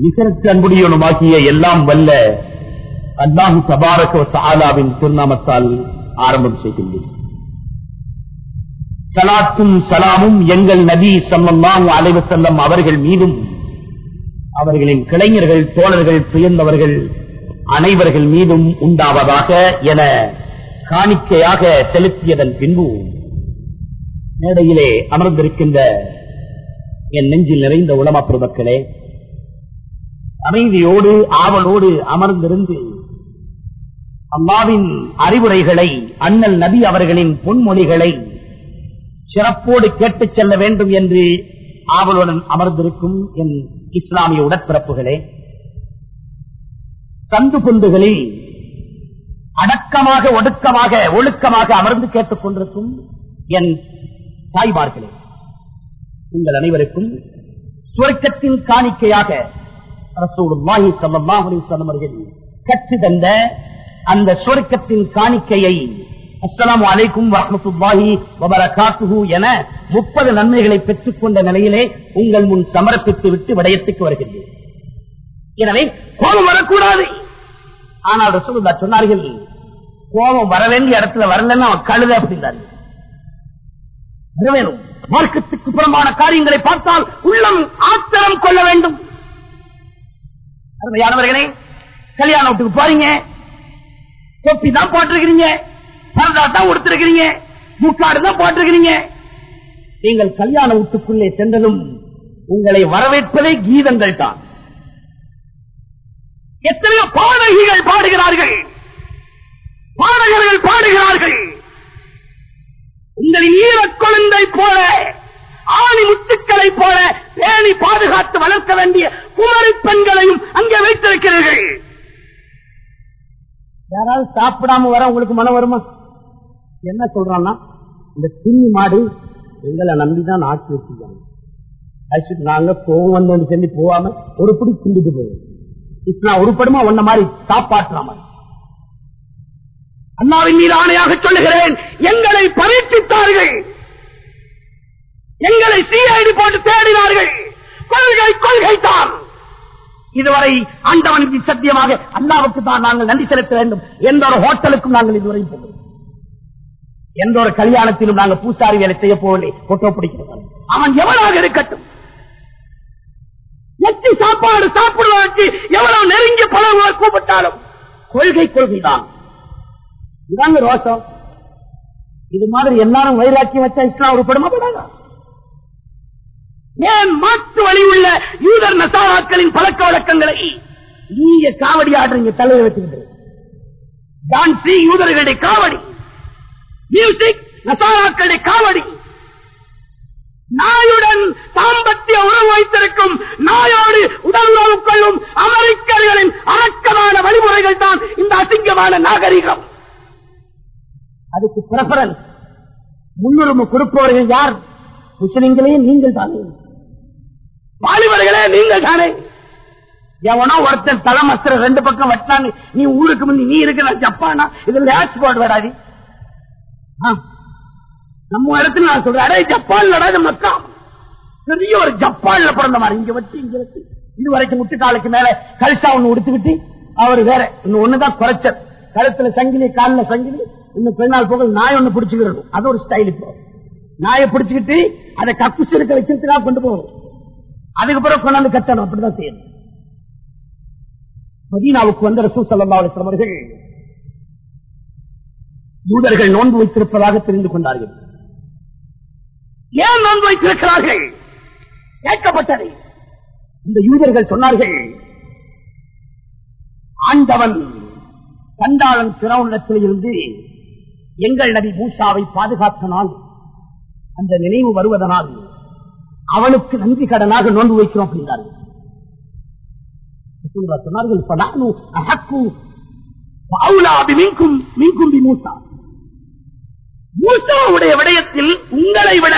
நிகரத்து அன்புடையவனுமாகிய எல்லாம் வல்ல அல்லாஹு சபாரக சாலாவின் திருநாமத்தால் ஆரம்பம் செய்கின்றேன் சலாத்தும் சலாமும் எங்கள் நபி சல்லாஹு அலைவு செல்லம் அவர்கள் மீதும் அவர்களின் கிளைஞர்கள் தோழர்கள் துயர்ந்தவர்கள் அனைவர்கள் மீதும் உண்டாவதாக என காணிக்கையாக செலுத்தியதன் பின்பு மேடையிலே அமர்ந்திருக்கின்ற என் நெஞ்சில் நிறைந்த உலமா பெருமக்களே அமைதியோடு ஆவலோடு அமர்ந்திருந்து அம்மாவின் அறிவுரைகளை அண்ணல் நபி அவர்களின் பொன்மொழிகளை சிறப்போடு கேட்டுச் செல்ல வேண்டும் என்று ஆவலுடன் அமர்ந்திருக்கும் என் இஸ்லாமிய உடற்பிறப்புகளே சந்து பொந்துகளில் அடக்கமாக ஒடுக்கமாக ஒழுக்கமாக அமர்ந்து கேட்டுக் கொண்டிருக்கும் என் தாய்மார்களே உங்கள் அனைவருக்கும் சுரக்கத்தின் காணிக்கையாக ரசூலுல்லாஹி ஸல்லல்லாஹு அலைஹி அவர்கள் கற்று தந்த அந்த சுவர்க்கத்தின் காணிக்கையை அஸ்லாம் அலைக்கும் வரஹ்மத்துல்லாஹி வபரகாத்துஹு என முப்பது நன்மைகளை பெற்றுக் கொண்ட நிலையிலே உங்கள் முன் சமர்ப்பித்து விட்டு விடயத்துக்கு வருகின்றேன். எனவே கோபம் வரக்கூடாது. ஆனால் ரசூலுல்லா சொன்னார்கள் கோபம் வர வேண்டிய இடத்துல வரலன்னா அவன் கழுத அப்படின்றார்கள். மார்க்கத்துக்கு புறமான காரியங்களை பார்த்தால் உள்ளம் ஆத்திரம் கொள்ள வேண்டும். அருமையானவர்களே கல்யாண வீட்டுக்கு போறீங்க. தொப்பி தான் போட்டிருக்கிறீங்க. பரதா தான் உடுத்திருக்கிறீங்க. முக்காடு தான் போட்டிருக்கிறீங்க. நீங்கள் கல்யாண வீட்டுக்குள்ளே சென்றதும் உங்களை வரவேற்பதே கீதங்கள் தான். எத்தனையோ பாடகிகள் பாடுகிறார்கள். பாடகர்கள் பாடுகிறார்கள். உங்களின் ஈரக் குழந்தை போல பேணி பாதுகாத்து வளர்க்க வேண்டிய குமரி பெண்களையும் அங்கே வைத்திருக்கிறீர்கள். யாராவது சாப்பிடாம வர உங்களுக்கு மனம் வருமா? என்ன சொல்றான்னா இந்த திண்ணி மாடு எங்களை நம்பிதான் ஆட்சி வச்சிருக்காங்க. அழைச்சிட்டு நாங்க போவோம் வந்தோம்னு சொல்லி போகாம ஒரு பிடி திண்டுட்டு போவோம். இஸ்லா உருப்படுமா ஒன்ன மாதிரி காப்பாற்றுற அண்ணாவின் மீது ஆணையாக சொல்லுகிறேன் எங்களை பரீட்சித்தார்கள். எங்களை சீரடி போட்டு தேடினார்கள். கொள்கை கொள்கை தான் இதுவரை ஆண்டவனுக்கு சத்தியமாக அல்லாவுக்கு தான் நாங்கள் நன்றி செலுத்த வேண்டும். எந்த ஒரு ஹோட்டலுக்கும் நாங்கள் இதுவரை போகிறோம் எந்த ஒரு கல்யாணத்திலும் நாங்கள் பூசாரி வேலை செய்ய போவதில்லை போட்டோ பிடிக்கிறோம் அவன் எவனாக இருக்கட்டும். எத்தி சாப்பாடு சாப்பிடுவதற்கு எவ்வளவு நெருங்கி பழகுவதை கூப்பிட்டாலும் கொள்கை கொள்கை தான் இதாங்க ரோஷம். இது மாதிரி எல்லாரும் வைராக்கியம் வச்சா இஸ்லாம் உருப்படுமா படாதா ஏன் மாற்று வழி உள்ள யூதர் நசாராக்களின் பழக்க வழக்கங்களை நீங்க காவடி ஆடுறீங்க தலையை வச்சுக்கிட்டு டான்சி யூதர்களுடைய காவடி. மியூசிக் நசாராக்களுடைய காவடி. நாயுடன் தாம்பத்திய உறவு வைத்திருக்கும் நாயோடு உடல் உறவு கொள்ளும் அமெரிக்கர்களின் அடக்கமான வழிமுறைகள் தான் இந்த அசிங்கமான நாகரிகம். அதுக்கு பிரபரன் முன்னுரிமை கொடுப்பவர்கள் யார்? முஸ்லிம்களையும் நீங்கள் தானே வாலிபர்களே நீங்கள் தானே? எவனோ ஒருத்தர் தலைமஸ்திர ரெண்டு பக்கம் வட்டாங்க நீ ஊருக்கு முந்தி நீ இருக்கிற ஜப்பானா? இது லேஸ் போர்டு வராது நம்ம இடத்துல நான் சொல்றேன். அடே ஜப்பான்ல இது மக்கா பெரிய ஒரு ஜப்பான்ல பிறந்த மாதிரி. இங்க வச்சு இங்க வச்சு இது வரைக்கும் முட்டுக்காலுக்கு மேல கல்சா ஒண்ணு உடுத்துக்கிட்டு அவர் வேற. இன்னும் ஒண்ணுதான் குறைச்சர் கழுத்துல சங்கிலி காலில் சங்கிலி இன்னும் பெருநாள் போக நாய் ஒண்ணு பிடிச்சுக்கிறோம் அது ஒரு ஸ்டைல் இப்போ. நாயை பிடிச்சுக்கிட்டு அதை கப்பு இருக்க வைக்கிறதுக்காக கொண்டு போகணும். அதுக்கு பிறகு கொண்டாந்து கட்டணும் அப்படிதான் செய்யணும். மதீனாவுக்கு வந்த ரசூ சல்லா அவர்கள் யூதர்கள் நோன்பு வைத்திருப்பதாக தெரிந்து கொண்டார்கள். ஏன் நோன்பு வைத்திருக்கிறார்கள்? கேட்கப்பட்டது. இந்த யூதர்கள் சொன்னார்கள் ஆண்டவன் கண்டாளன் திரவுள்ளத்தில் இருந்து எங்கள் நபி பூஷாவை பாதுகாத்தனால் அந்த நினைவு வருவதனால் அவனுக்கு நன்றி கடனாக நோன்பு வைக்கிறோம் அப்படின்னார்கள் சொன்னார்கள் விடயத்தில் உங்களை விட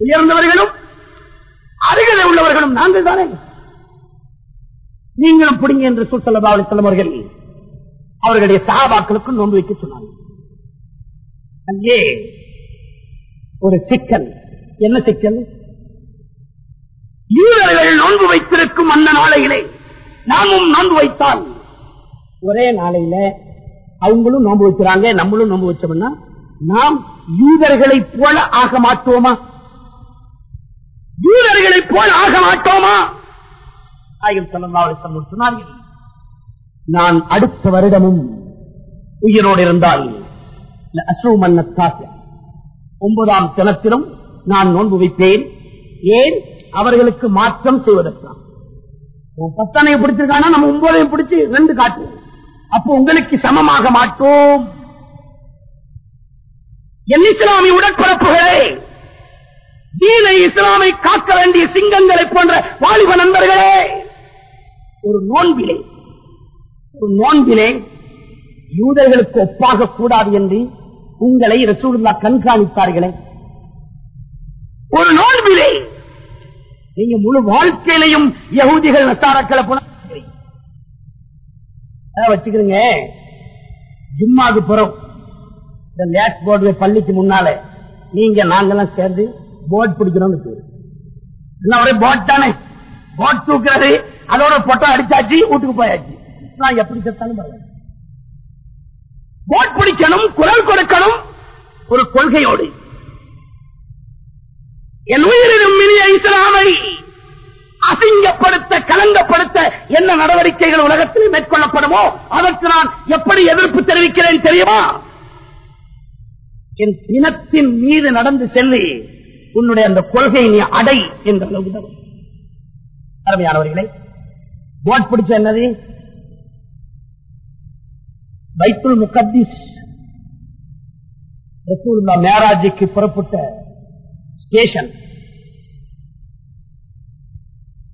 உயர்ந்தவர்களும் அருகிலே உள்ளவர்களும் நாங்கள் தானே. நீங்களும் பிடிங்க என்று சுற்றலதா தலைவர்கள் அவர்களுடைய சகாபாக்களுக்கும் நோன்பு வைக்க சொன்னார்கள். அங்கே ஒரு சிக்கல் என்ன சிக்கல்? யூதர்கள் நோன்பு வைத்திருக்கும் அந்த நாளையிலே நாமும் நோன்பு வைத்தால் ஒரே நாளையில அவங்களும் நோன்பு வைக்கிறாங்க நம்மளும் நோன்பு வச்சோம்னா நாம் யூதர்களை போல ஆக மாட்டோமா? யூதர்களை போல ஆக மாட்டோமா? ஆயிரம் சொல்லலாம் சொன்னார்கள். நான் அடுத்த வருடமும் உயிரோடு இருந்தால் அசூமன்னத்தாக ஒன்பதாம் தினத்திலும் நான் நோன்பு வைப்பேன். ஏன்? அவர்களுக்கு மாற்றம் செய்வதற்காக. பத்தனையை பிடிச்சிருக்கானா? நம்ம ஒன்பதையும் பிடிச்சு ரெண்டு காட்டுவோம் அப்போ உங்களுக்கு சமமாக மாட்டோம். என் இஸ்லாமிய உடற்பரப்புகளே தீனை இஸ்லாமை காக்க வேண்டிய சிங்கங்களை போன்ற வாலிப நண்பர்களே ஒரு நோன்பிலே ஒரு நோன்பிலே யூதர்களுக்கு ஒப்பாக கூடாது என்று உங்களை ரசூலுல்லா கண்காணித்தார்களே. ஒரு நோன்பிலே. நீங்க முழு வாழ்க்கையிலையும் யகுதிகள் நசாரக்களை போன வச்சுக்கிறீங்க. ஜும்மாக்கு புறம். இந்த லேட் போர்டு பள்ளிக்கு முன்னால. நீங்க நாங்கெல்லாம் சேர்ந்து போட் பிடிக்கிறோம் ஒரே போட் தானே? போட் தூக்குறது அதோட பொட்டோ அடிச்சாச்சு வீட்டுக்கு போயாச்சு. நான் எப்படி செத்தாலும் போட் பிடிக்கணும் குரல் கொடுக்கணும் ஒரு கொள்கையோடு. என் உயிரினும் இனிய இஸ்லாமை அசிங்கப்படுத்த கலங்கப்படுத்த என்ன நடவடிக்கைகள் உலகத்தில் மேற்கொள்ளப்படுமோ அதற்கு நான் எப்படி எதிர்ப்பு தெரிவிக்கிறேன் தெரியுமா? என் தினத்தின் மீது நடந்து செல்லி உன்னுடைய அந்த கொள்கை நீ அடை என்ற அளவு அருமையானவர்களே போட் பிடிச்ச என்னது? பைத்துல் முகத்திஸ் மேராஜிக்கு புறப்பட்ட ஸ்டேஷன்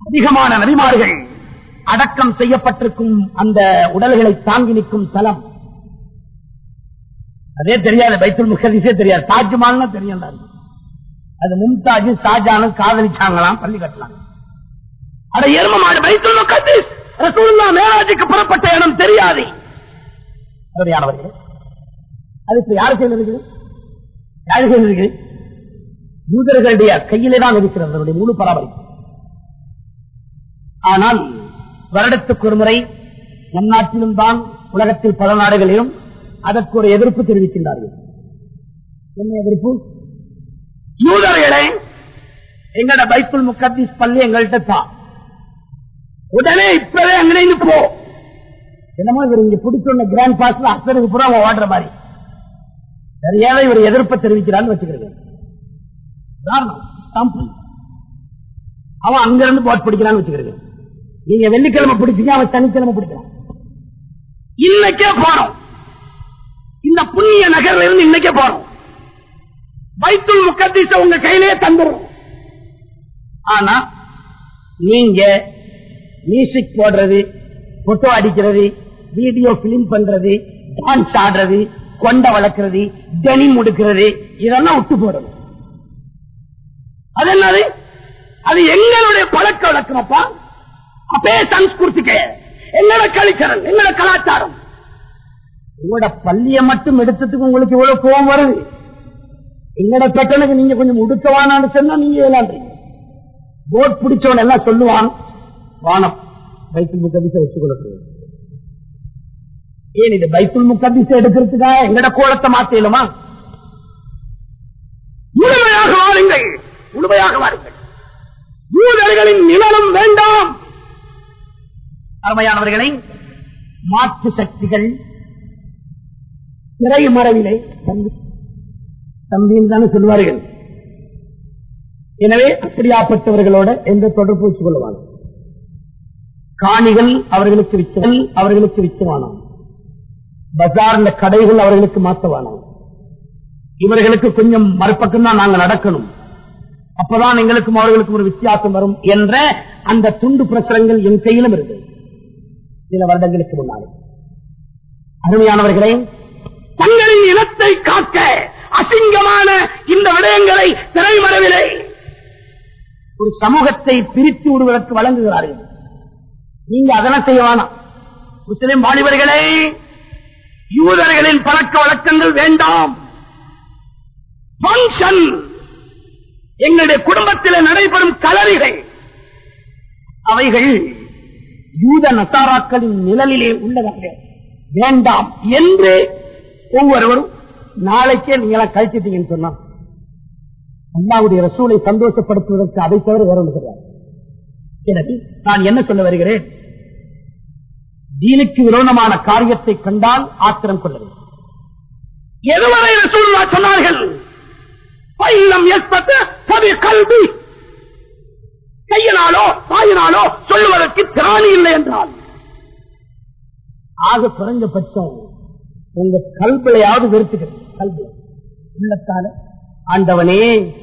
அதிகமான நபிமார்கள் அடக்கம் செய்யப்பட்டிருக்கும் அந்த உடல்களை தாங்கி நிற்கும் தலம். அதே தெரியாது பைத்துல் முகதிசே தெரியாது. தாஜ்மஹால் தெரியும் அது. மும்தாஜ் ஷாஜானும் காதலிச்சாங்களாம் பள்ளி கட்டலாம். அட எரும மாடு பைத்துல் முகதிஸ் ரசூலுல்லா மேராஜுக்கு புறப்பட்ட இடம் தெரியாது. அவர்களே அதுக்கு யாரு செய்திருக்கிறது? யாரு செய்திருக்குது யூதர்களுடைய கையிலே தான் இருக்கிறது அவருடைய முழு பராமரிப்பு ஆனால் வருடத்துக்கு ஒரு முறை நம் நாட்டிலும் தான் உலகத்தில் பல நாடுகளிலும் அதற்கு ஒரு எதிர்ப்பு தெரிவிக்கின்றார்கள். என்ன எதிர்ப்பு? யூதர்களை எங்கட பைத்துல் முக்கத்தீஸ் பள்ளி எங்கள்கிட்ட தான் உடனே இப்பவே அங்கிருந்து போ. என்னமோ இவர் இங்க பிடிச்ச கிராண்ட் பாஸ்ல அத்தனுக்கு புறம் ஓடுற மாதிரி. சரியாக இவர் எதிர்ப்பை தெரிவிக்கிறான்னு வச்சுக்கிறேன் அவன் அங்கிருந்து போட் பிடிக்கிறான்னு வச்சுக்கிறேன் நீங்க வெள்ளிக்கிழமை பிடிச்சீங்க அவன் சனிக்கிழமை பிடிக்கிறான். இன்னைக்கே போறோம். இந்த புண்ணிய நகர்ல இருந்து இன்னைக்கே போறோம். பைத்துல் முக்கத்தீச உங்க கையிலேயே தந்துடும் ஆனா நீங்க மியூசிக் போடுறது போட்டோ அடிக்கிறது வீடியோ பிலிம் பண்றது டான்ஸ் ஆடுறது கொண்ட வளர்க்கிறது டெனி முடுக்கிறது இதெல்லாம் விட்டு போடணும். அது என்னது? அது எங்களுடைய பழக்க வழக்கமப்பா? அப்பே சன்ஸ்கிருத்திக்க எங்களோட கல்ச்சரல் எங்களோட கலாச்சாரம். உங்களோட பள்ளிய மட்டும் எடுத்ததுக்கு உங்களுக்கு இவ்வளவு கோபம் வருது. எங்களோட பெட்டனுக்கு நீங்க கொஞ்சம் உடுக்கவானான்னு சொன்னா நீங்க விளையாடுறீங்க போட் பிடிச்சவன் எல்லாம் சொல்லுவான் வானம் பைத்துல் முக்கதிச வச்சு ஏன் இது பைத்துல் முக்கதிச எடுக்கிறதுக்காக எங்கட கோலத்தை மாத்தலுமா முழுமையாக வாருங்கள் முழுமையாக வாருங்கள். யூதர்களின் நிழலும் வேண்டாம். அருமையானவர்களை மாற்று சக்திகள் திரை மரவிலை தம்பி தம்பின்னு தானே சொல்வார்கள் எனவே அப்படியாப்பட்டவர்களோட எந்த தொடர்பு வச்சு கொள்வாங்க காணிகள் அவர்களுக்கு விற்று அவர்களுக்கு விற்றுவானாம் பஜார்ல கடைகள் அவர்களுக்கு மாற்றவானாம் இவர்களுக்கு கொஞ்சம் மறுபக்கம் தான் நாங்க நடக்கணும். அப்பதான் எங்களுக்கும் அவர்களுக்கும் ஒரு வித்தியாசம் வரும் என்ற அந்த துண்டு பிரசுரங்கள் என் கையிலும் இருக்கு. சில வருடங்களுக்கு முன்னாலே அருமையானவர்களே தங்களின் இனத்தை காக்க அசிங்கமான இந்த விடயங்களை திரைமறைவிலே ஒரு சமூகத்தை பிரித்து விடுவதற்கு வழங்குகிறார்கள். நீங்க அதனை செய்ய வேணாம். முஸ்லிம் வாலிபர்களே யூதர்களின் பழக்க வழக்கங்கள் வேண்டாம். பங்கன் எங்களுடைய குடும்பத்தில் நடைபெறும் கலரிகள் அவைகள் யூத நசாராக்களின் நிழலிலே உள்ளதாக வேண்டாம் என்று ஒவ்வொருவரும் நாளைக்கே நீங்களாம் கழிச்சிட்டீங்கன்னு சொன்னா அல்லாவுடைய ரசூலை சந்தோஷப்படுத்துவதற்கு அதை தவிர வேற ஒன்று கிடையாது. எனவே நான் என்ன சொல்ல வருகிறேன்? தீனுக்கு விரோதமான காரியத்தை கண்டால் ஆத்திரம் கொள்ள வேண்டும். எதுவரை சொன்னார்கள்? பைலம் ஏற்பட்டு சவி கல்வி. கையினாலோ வாயினாலோ சொல்லுவதற்கு திராணி இல்லை என்றால்? ஆக குறைஞ்சபட்சம் உங்க கல்விலையாவது வெறுத்துக்கிறது கல்வி. உள்ளத்தால ஆண்டவனே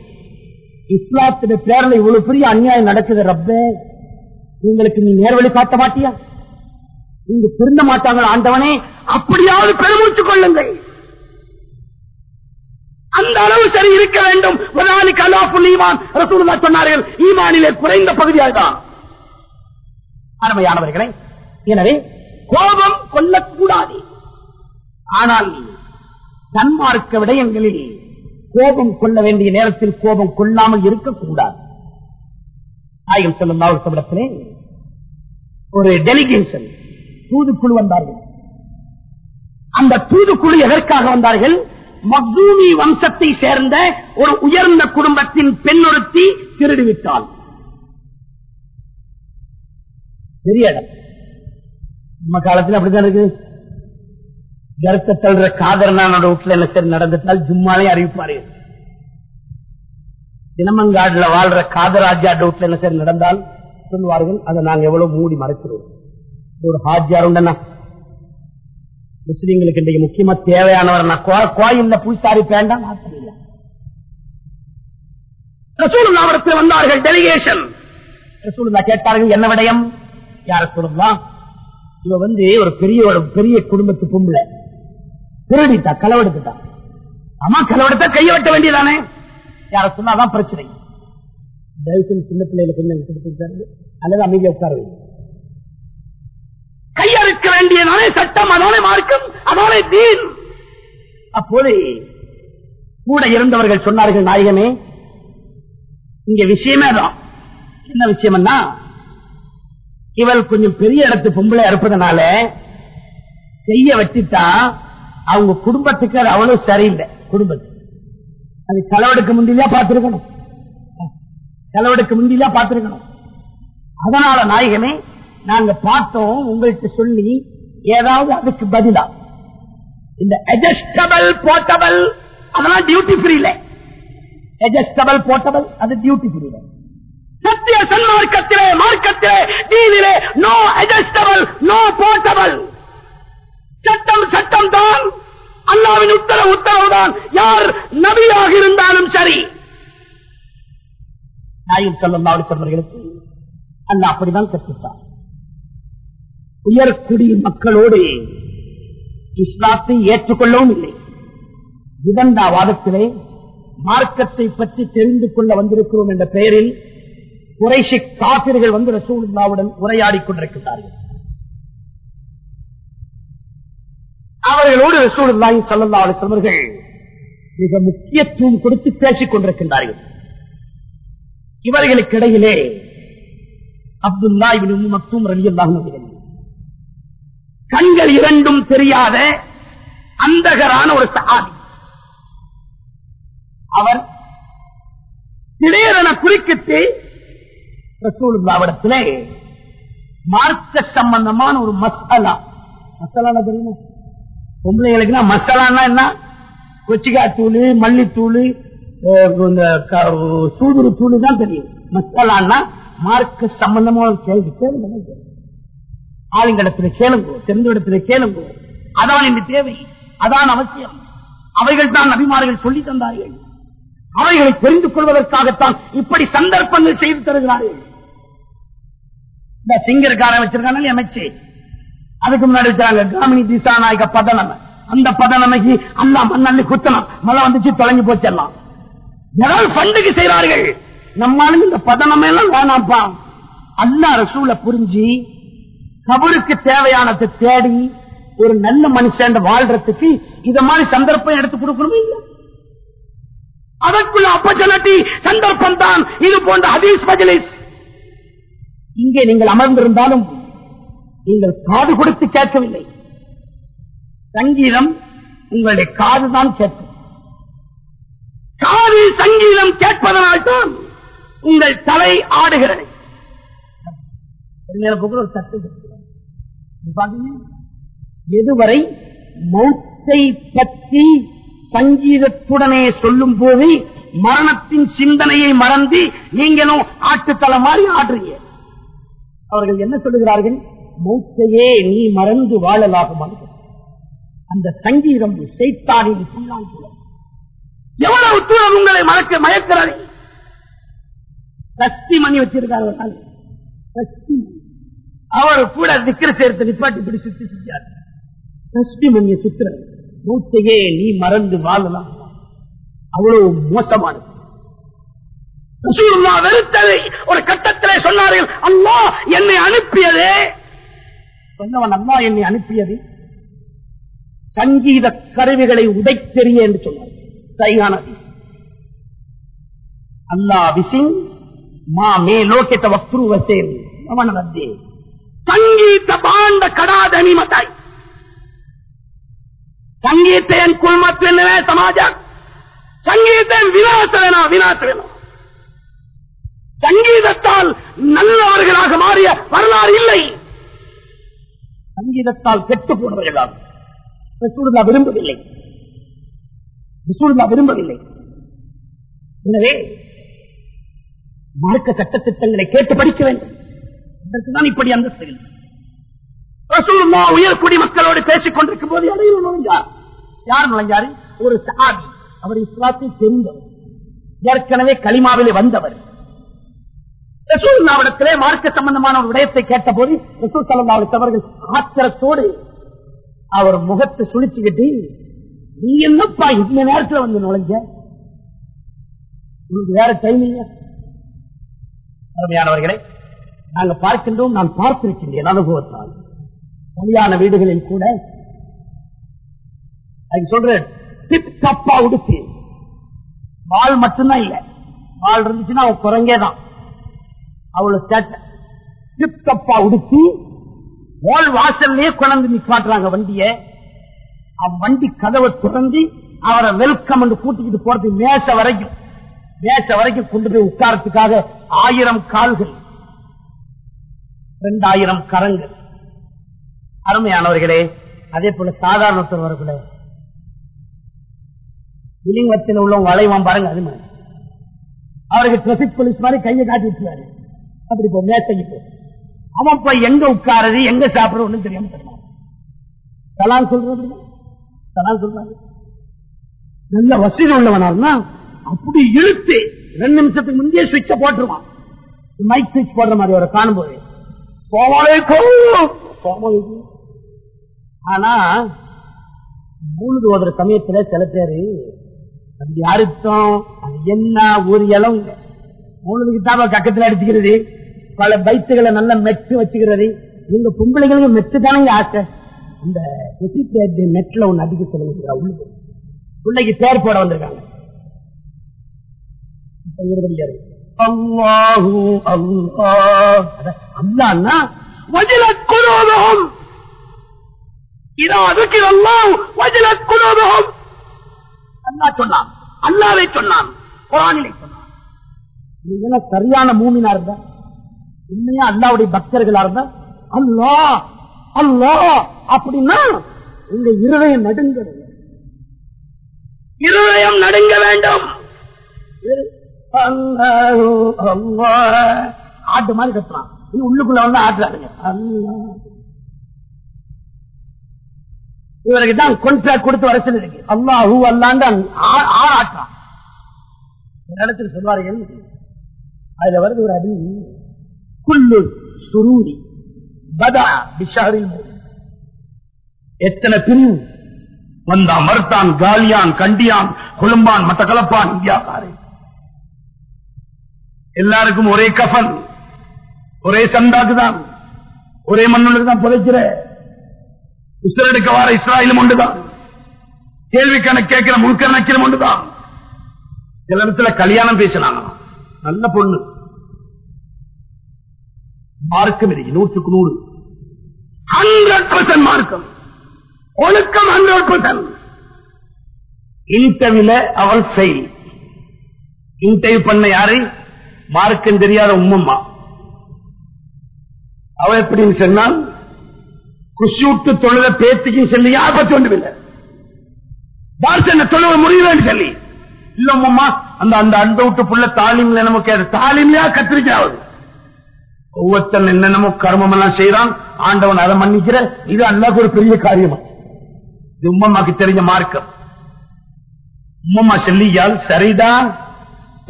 இஸ்லாத்தின பேரில் இவ்வளவு பெரிய அநியாயம் நடக்குது ரப்பே. உங்களுக்கு நீ நேர்வழி காட்ட மாட்டியா? இங்கு திருந்த மாட்டாங்க ஆண்டவனே. அப்படியாவது பெருமூச்சு கொள்ளுங்கள். அந்த அளவு சரி இருக்க வேண்டும். ஈமான் சொன்னார்கள் ஈமானிலே குறைந்த பகுதியாக. தான் அருமையானவர்களே எனவே கோபம் கொள்ளக்கூடாது. ஆனால் தன்மார்க்க விடயங்களில் கோபம் கொள்ள வேண்டிய நேரத்தில் கோபம் கொள்ளாமல் இருக்கக்கூடாது. ஆயுள் செல்லும் மாவட்டத்திலே ஒரு டெலிகேஷன் தூதுக்குழு வந்தார்கள். அந்த தூதுக்குழு எதற்காக வந்தார்கள்? மக்தூமி வம்சத்தை சேர்ந்த ஒரு உயர்ந்த குடும்பத்தின் பெண்ணொருத்தி திருடிவிட்டாள். பெரிய இடம். நம்ம காலத்தில் அப்படித்தான் இருக்கு. கருத்தை தள்ளுற காதரனான வீட்டுல என்ன சரி நடந்துட்டால் ஜும்மாலே அறிவிப்பாரு. தினமங்காடுல வாழ்ற காதராஜா வீட்டுல என்ன சரி நடந்தால் சொல்லுவார்கள். அதை நாங்க எவ்வளவு மூடி மறைச்சிருவோம். ஒரு ஹாஜியார் உண்டனா முஸ்லீம்களுக்கு இன்றைக்கு முக்கியமா தேவையானவர் நான் கோ- கோயில்ல பூசாரி வேண்டாம் ரசூலுல்லாவிடத்தில் வந்தார்கள் டெலிகேஷன் ரசூலுல்லா கேட்டார்கள் என்ன விடயம்? யார சொல்லலாம் இவ வந்து ஒரு பெரிய ஒரு பெரிய குடும்பத்து பொம்பளை. திருடிட்டா களவெடுத்துட்டா. அம்மா களவெடுத்தா கையை வெட்ட வேண்டியதானே? யார சொன்னாதான் பிரச்சனை. தயவுசெய்து சின்ன பிள்ளைகளுக்கு என்ன கொடுத்துருக்காரு? அல்லது அமைதியை உட்கார வைங்க. கையறுக்க வேண்டியதானே சட்டம் அதோட மார்க்கம் அதோட தீன். அப்போது கூட இருந்தவர்கள் சொன்னார்கள் நாயகமே இங்க விஷயமே தான் என்ன விஷயம்னா இவள் கொஞ்சம் பெரிய இடத்து பொம்பளை இருப்பதனால செய்ய வச்சுட்டா அவங்க குடும்பத்துக்கு அது அவ்வளவு சரியில்லை குடும்பத்துக்கு. அது செலவெடுக்க முந்தியா பார்த்திருக்கணும். செலவெடுக்க முந்தியா பார்த்திருக்கணும். அதனால நாயகமே நாங்க பார்த்தோம் உங்கள்கிட்ட சொல்லி ஏதாவது அதுக்கு பதிலா. இந்த அட்ஜஸ்டபிள் போர்ட்டபிள் அதெல்லாம் டியூட்டி ஃப்ரீல அட்ஜஸ்டபிள் போர்ட்டபிள் அது டியூட்டி ஃப்ரீல சத்திய சன்மார்க்கத்திலே மார்க்கத்திலே தீனிலே நோ அட்ஜஸ்டபிள் நோ போர்ட்டபிள் சட்டம் சட்டம் தான் அல்லாவின் உத்தரவு உத்தரவு தான் யார் நபியாக இருந்தாலும் சரி. நாயும் சொல்லும் அவர்களுக்கு அல்ல அப்படிதான் கற்பித்தார் உயர்குடி மக்களோடு இஸ்லாத்தை ஏற்றுக்கொள்ளவும் இல்லை. விதண்டாவாதத்திலே மார்க்கத்தை பற்றி தெரிந்து கொள்ள வந்திருக்கிறோம் என்ற பெயரில் குறைசி காப்பிர்கள் வந்து ரசூலுல்லாவுடன் உரையாடி கொண்டிருக்கிறார்கள் அவர்களோடு ரசூலுல்லாஹி ஸல்லல்லாஹு அலைஹி மிக முக்கியத்துவம் கொடுத்து பேசிக் கொண்டிருக்கின்றார்கள். இவர்களுக்கிடையிலே அப்துல்லா இவன் உம்மு மக்தூம் ரலியல்லாஹு கண்கள் இரண்டும் தெரியாத அந்தகரான ஒரு சகாதி அவர் திடீரென குறுக்கிட்டு ரசூலுல்லாவிடத்திலே மார்க்க சம்பந்தமான ஒரு மசாலா. மசாலா தெரியுமா? பொம்பளைகளுக்குன்னா மசாலான்னா என்ன? கொச்சிக்காய் தூள் மல்லித்தூள் இந்த க- சூதுரு தூள் தான் தெரியும். மசாலான்னா மார்க்க சம்பந்தமான ஒரு கேள்வி. கேளுங்க கேளுங்கோ தெரிந்த கேளுங்கோ அதான் என்று தேவை. அதான் அவசியம். அவைகள் தான் அபிமானிகள் சொல்லி தந்தார்கள். அவைகளை தெரிந்து கொள்வதற்காகத்தான் இப்படி சந்தர்ப்பங்கள் செய்து தருகிறார்கள். இந்த சிங்கருக்காரன் வச்சிருக்காங்க அமைச்சு. அதுக்கு முன்னாடி வச்சாங்க காமினி திசா நாயக அந்த பதனமைக்கு அல்லா மண்ணி குத்தனம் மழை வந்துச்சு தொலைஞ்சு போச்சிடலாம் யாராவது ஃபண்டுக்கு செய்கிறார்கள். நம்மளும் இந்த பதனமே எல்லாம் வேணாம்ப்பா. அல்லா ரசூல புரிஞ்சு கபருக்கு தேவையானதை தேடி ஒரு நல்ல மனுஷன் வாழ்றதுக்கு இத மாதிரி சந்தர்ப்பம் எடுத்து கொடுக்கணுமே இல்ல அதற்குள்ள ஆப்பர்ச்சுனிட்டி சந்தர்ப்பம் தான். இது போன்ற ஹதீஸ் மஜிலிஸ் இங்கே நீங்கள் அமர்ந்திருந்தாலும் நீங்கள் காது கொடுத்து கேட்கவில்லை. சங்கீதம் உங்களுடைய காதுதான் கேட்கும். காது சங்கீதம் கேட்பதனால்தான் உங்கள் தலை ஆடுகிறது. போக்குல ஒரு எதுவரை மௌத்தை பற்றி சங்கீதத்துடனே சொல்லும் போது மரணத்தின் சிந்தனையை மறந்து நீங்களும் ஆட்டுத்தலை மாதிரி ஆடுறீங்க. அவர்கள் என்ன சொல்லுகிறார்கள்? மௌத்தையே நீ மறந்து வாழலாகும் அந்த சங்கீதம் செய்தானின் புல்லாங்குழல் எவ்வளவு தூரம் உங்களை மறக்க மயக்கிறது சக்தி மணி வச்சிருக்கார்கள் சக்தி மணி. அவர் கூட திக்கிற சேர்த்து நிப்பாட்டி சுத்தி சுத்தியார். தஸ்மி சுத்திர மூச்சையே நீ மறந்து வாழலாம். அவ்வளவு மோசமானது. ஒரு கட்டத்திலே சொன்னார்கள் அம்மா என்னை அனுப்பியது. சொன்னவன் அம்மா என்னை அனுப்பியது. சங்கீத கருவிகளை உடைத்தெறிய என்று சொன்னார். சைகானது அல்லா விசிங் மா மே லோக்கிட்ட வக்ரு அவன் ரத்தே ಸಂಗೀತ ಬಾಂಡ ಕಡಾದನಿ ಮತಾಯಿ ಸಂಗೀತೇನ್ ಕುಳ್ಮತ್ವೆನ್ನುವೆ ಸಮಾಜ ಸಂಗೀತೇನ್ விநாசவேனா விநாசவேனா சங்கீதத்தால் நல்லவர்களாக மாறிய வரலாறு இல்லை சங்கீதத்தால் கெட்டு போனவர்களாக ரசூலுல்லா விரும்பவில்லை ரசூலுல்லா விரும்பவில்லை எனவே மார்க்க சட்ட திட்டங்களை கேட்டு படிக்க வேண்டும் அதற்குதான் இப்படி அந்த செயல். ரசூல்லா உயர்குடி மக்களோடு பேசிக் கொண்டிருக்கும் போது இடையில நுழைஞ்சார். யார் நுழைஞ்சாரு? ஒரு சாதி அவர் இஸ்லாத்தை தெரிந்தவர். ஏற்கனவே களிமாவிலே வந்தவர். ரசூல்லாவிடத்திலே மார்க்க சம்பந்தமான ஒரு விடயத்தை கேட்ட போது ரசூல் சல்லாவுடைய அவர்கள் ஆத்திரத்தோடு அவர் முகத்தை சுழிச்சுக்கிட்டு நீ என்னப்பா இந்த நேரத்தில் வந்து நுழைஞ்ச? உங்களுக்கு வேற டைமிங்க அருமையானவர்களே நாங்க பார்க்கின்றோம் நான் பார்த்திருக்கின்றேன் அனுபவத்தால் கல்யாண வீடுகளில் கூட சொல்றேன் டிப் டப்பா உடுப்பு. வால் மட்டும்தான் இல்ல. வால் இருந்துச்சுன்னா அவன் குரங்கே தான் அவ்வளவு சேட்டை டிப் டப்பா வால் வாசல்லே குழந்தை நிப்பாட்டுறாங்க வண்டிய. அவன் வண்டி கதவை திறந்து அவரை வெல்கம் என்று கூட்டிக்கிட்டு போறது மேச வரைக்கும். மேச வரைக்கும் கொண்டு போய் உட்காரத்துக்காக ஆயிரம் கால்கள். இரண்டாயிரம் கரங்கள். அருமையானவர்களே அதே போல சாதாரணத்தில் வரக்கூட இலிங்கத்தில் உள்ள வளைவம் பாருங்க அது மாதிரி. அவருக்கு டிராபிக் போலீஸ் மாதிரி கையை காட்டி விட்டுருவாரு. அப்படி போ மேசைக்கு போ. அவன் போய் எங்க உட்காரது எங்க சாப்பிடுறது தெரியாம தருவான் தலால் சொல்றது தலால் சொல்றாங்க நல்ல வசதி உள்ளவனா அப்படி இழுத்து ரெண்டு நிமிஷத்துக்கு முந்தைய சுவிட்ச போட்டுருவான். மைக் சுவிட்ச் போடுற மாதிரி ஒரு காணும்போது. ஆனா மூணுது ஓதுற சமயத்துல சில பேரு அது யாருத்தம் அது என்ன ஒரு இளம்? மூணுக்கு தான் கக்கத்துல அடிச்சுக்கிறது. பல பைத்துகளை நல்ல மெட்டு வச்சுக்கிறது. இந்த பொம்பளைகளுக்கு மெட்டு தானே ஆசை. அந்த நெட்ல ஒண்ணு அடிக்க சொல்லுங்க உள்ளுக்கு. பிள்ளைக்கு பேர் போட வந்திருக்காங்க. அல்லாஹூ அல்லாஹ். அல்லான்னா வஜிலத் குலோபகம் இதா அதுக்கில் அல்லா சொன்னான். அல்லாவை சொன்னான். சரியான மூமினா இருந்த? அல்லாவுடைய பக்தர்களா இருந்த? அல்லா அல்லா அப்படின்னா உங்க இருதயம் நடுங்க இருதயம் நடுங்க வேண்டும். ஆட்டு மாதிரி கட்டுறான் கத்துறான் உள்ளுக்குள்ள வந்து ஆட்டுறாருங்க இவருக்கு தான் கொன்ட்ராக்ட் கொடுத்து வர இருக்கு அல்லா ஹூ அல்லாண்டு ஆட்டான் இடத்துல சொல்வார்கள் அதுல வருது ஒரு அடி. குள்ளு சுரூரி பதா பிஷாரில் எத்தனை பிரிவு வந்தான் மறுத்தான் காலியான் கண்டியான் கொழும்பான் மத்த கலப்பான் இந்தியாக்காரன் எல்லாருக்கும் ஒரே கஃன். ஒரே சண்டாக்குதான். ஒரே மண்ணுக்கு தான் புதைக்கிற. இஸ்ரேலுக்கு வார இஸ்ராயிலும் ஒன்றுதான். கேள்வி கணக்கு கேட்கிற முழுக்க நக்கிற ஒன்றுதான். சில இடத்துல கல்யாணம் பேசினாங்க. நல்ல பொண்ணு. மார்க்கம் இருக்கு நூற்றுக்கு நூறு. ஹண்ட்ரட் பர்சன்ட் மார்க்கம். ஒழுக்கம் ஹண்ட்ரட் பர்சன்ட் இன்டர்வியூல அவள் செய் இன்டர்வியூ பண்ண யாரு? மார்க்கம் தெரியாத உம்மம்மா. அவ எப்படின்னு சொன்னால் குஷியூட்டு தொழுத பேத்துக்கும் சொல்லி ஆபத்து பத்தி ஒன்றுமில்லை தார்சன தொழுவ முடியலன்னு சொல்லி. இல்ல உம்மம்மா அந்த அந்த அந்த விட்டு புள்ள தாலிம்ல நமக்கு தாலிம்லயா கத்திரிக்காவது ஒவ்வொருத்தன் என்னென்னமோ கர்மம் எல்லாம் செய்யறான் ஆண்டவன் அதை மன்னிக்கிற. இது அல்லாக்கு ஒரு பெரிய காரியமா? இது உம்மம்மாக்கு தெரிஞ்ச மார்க்கம். உம்மம்மா சொல்லியால் சரிதான்.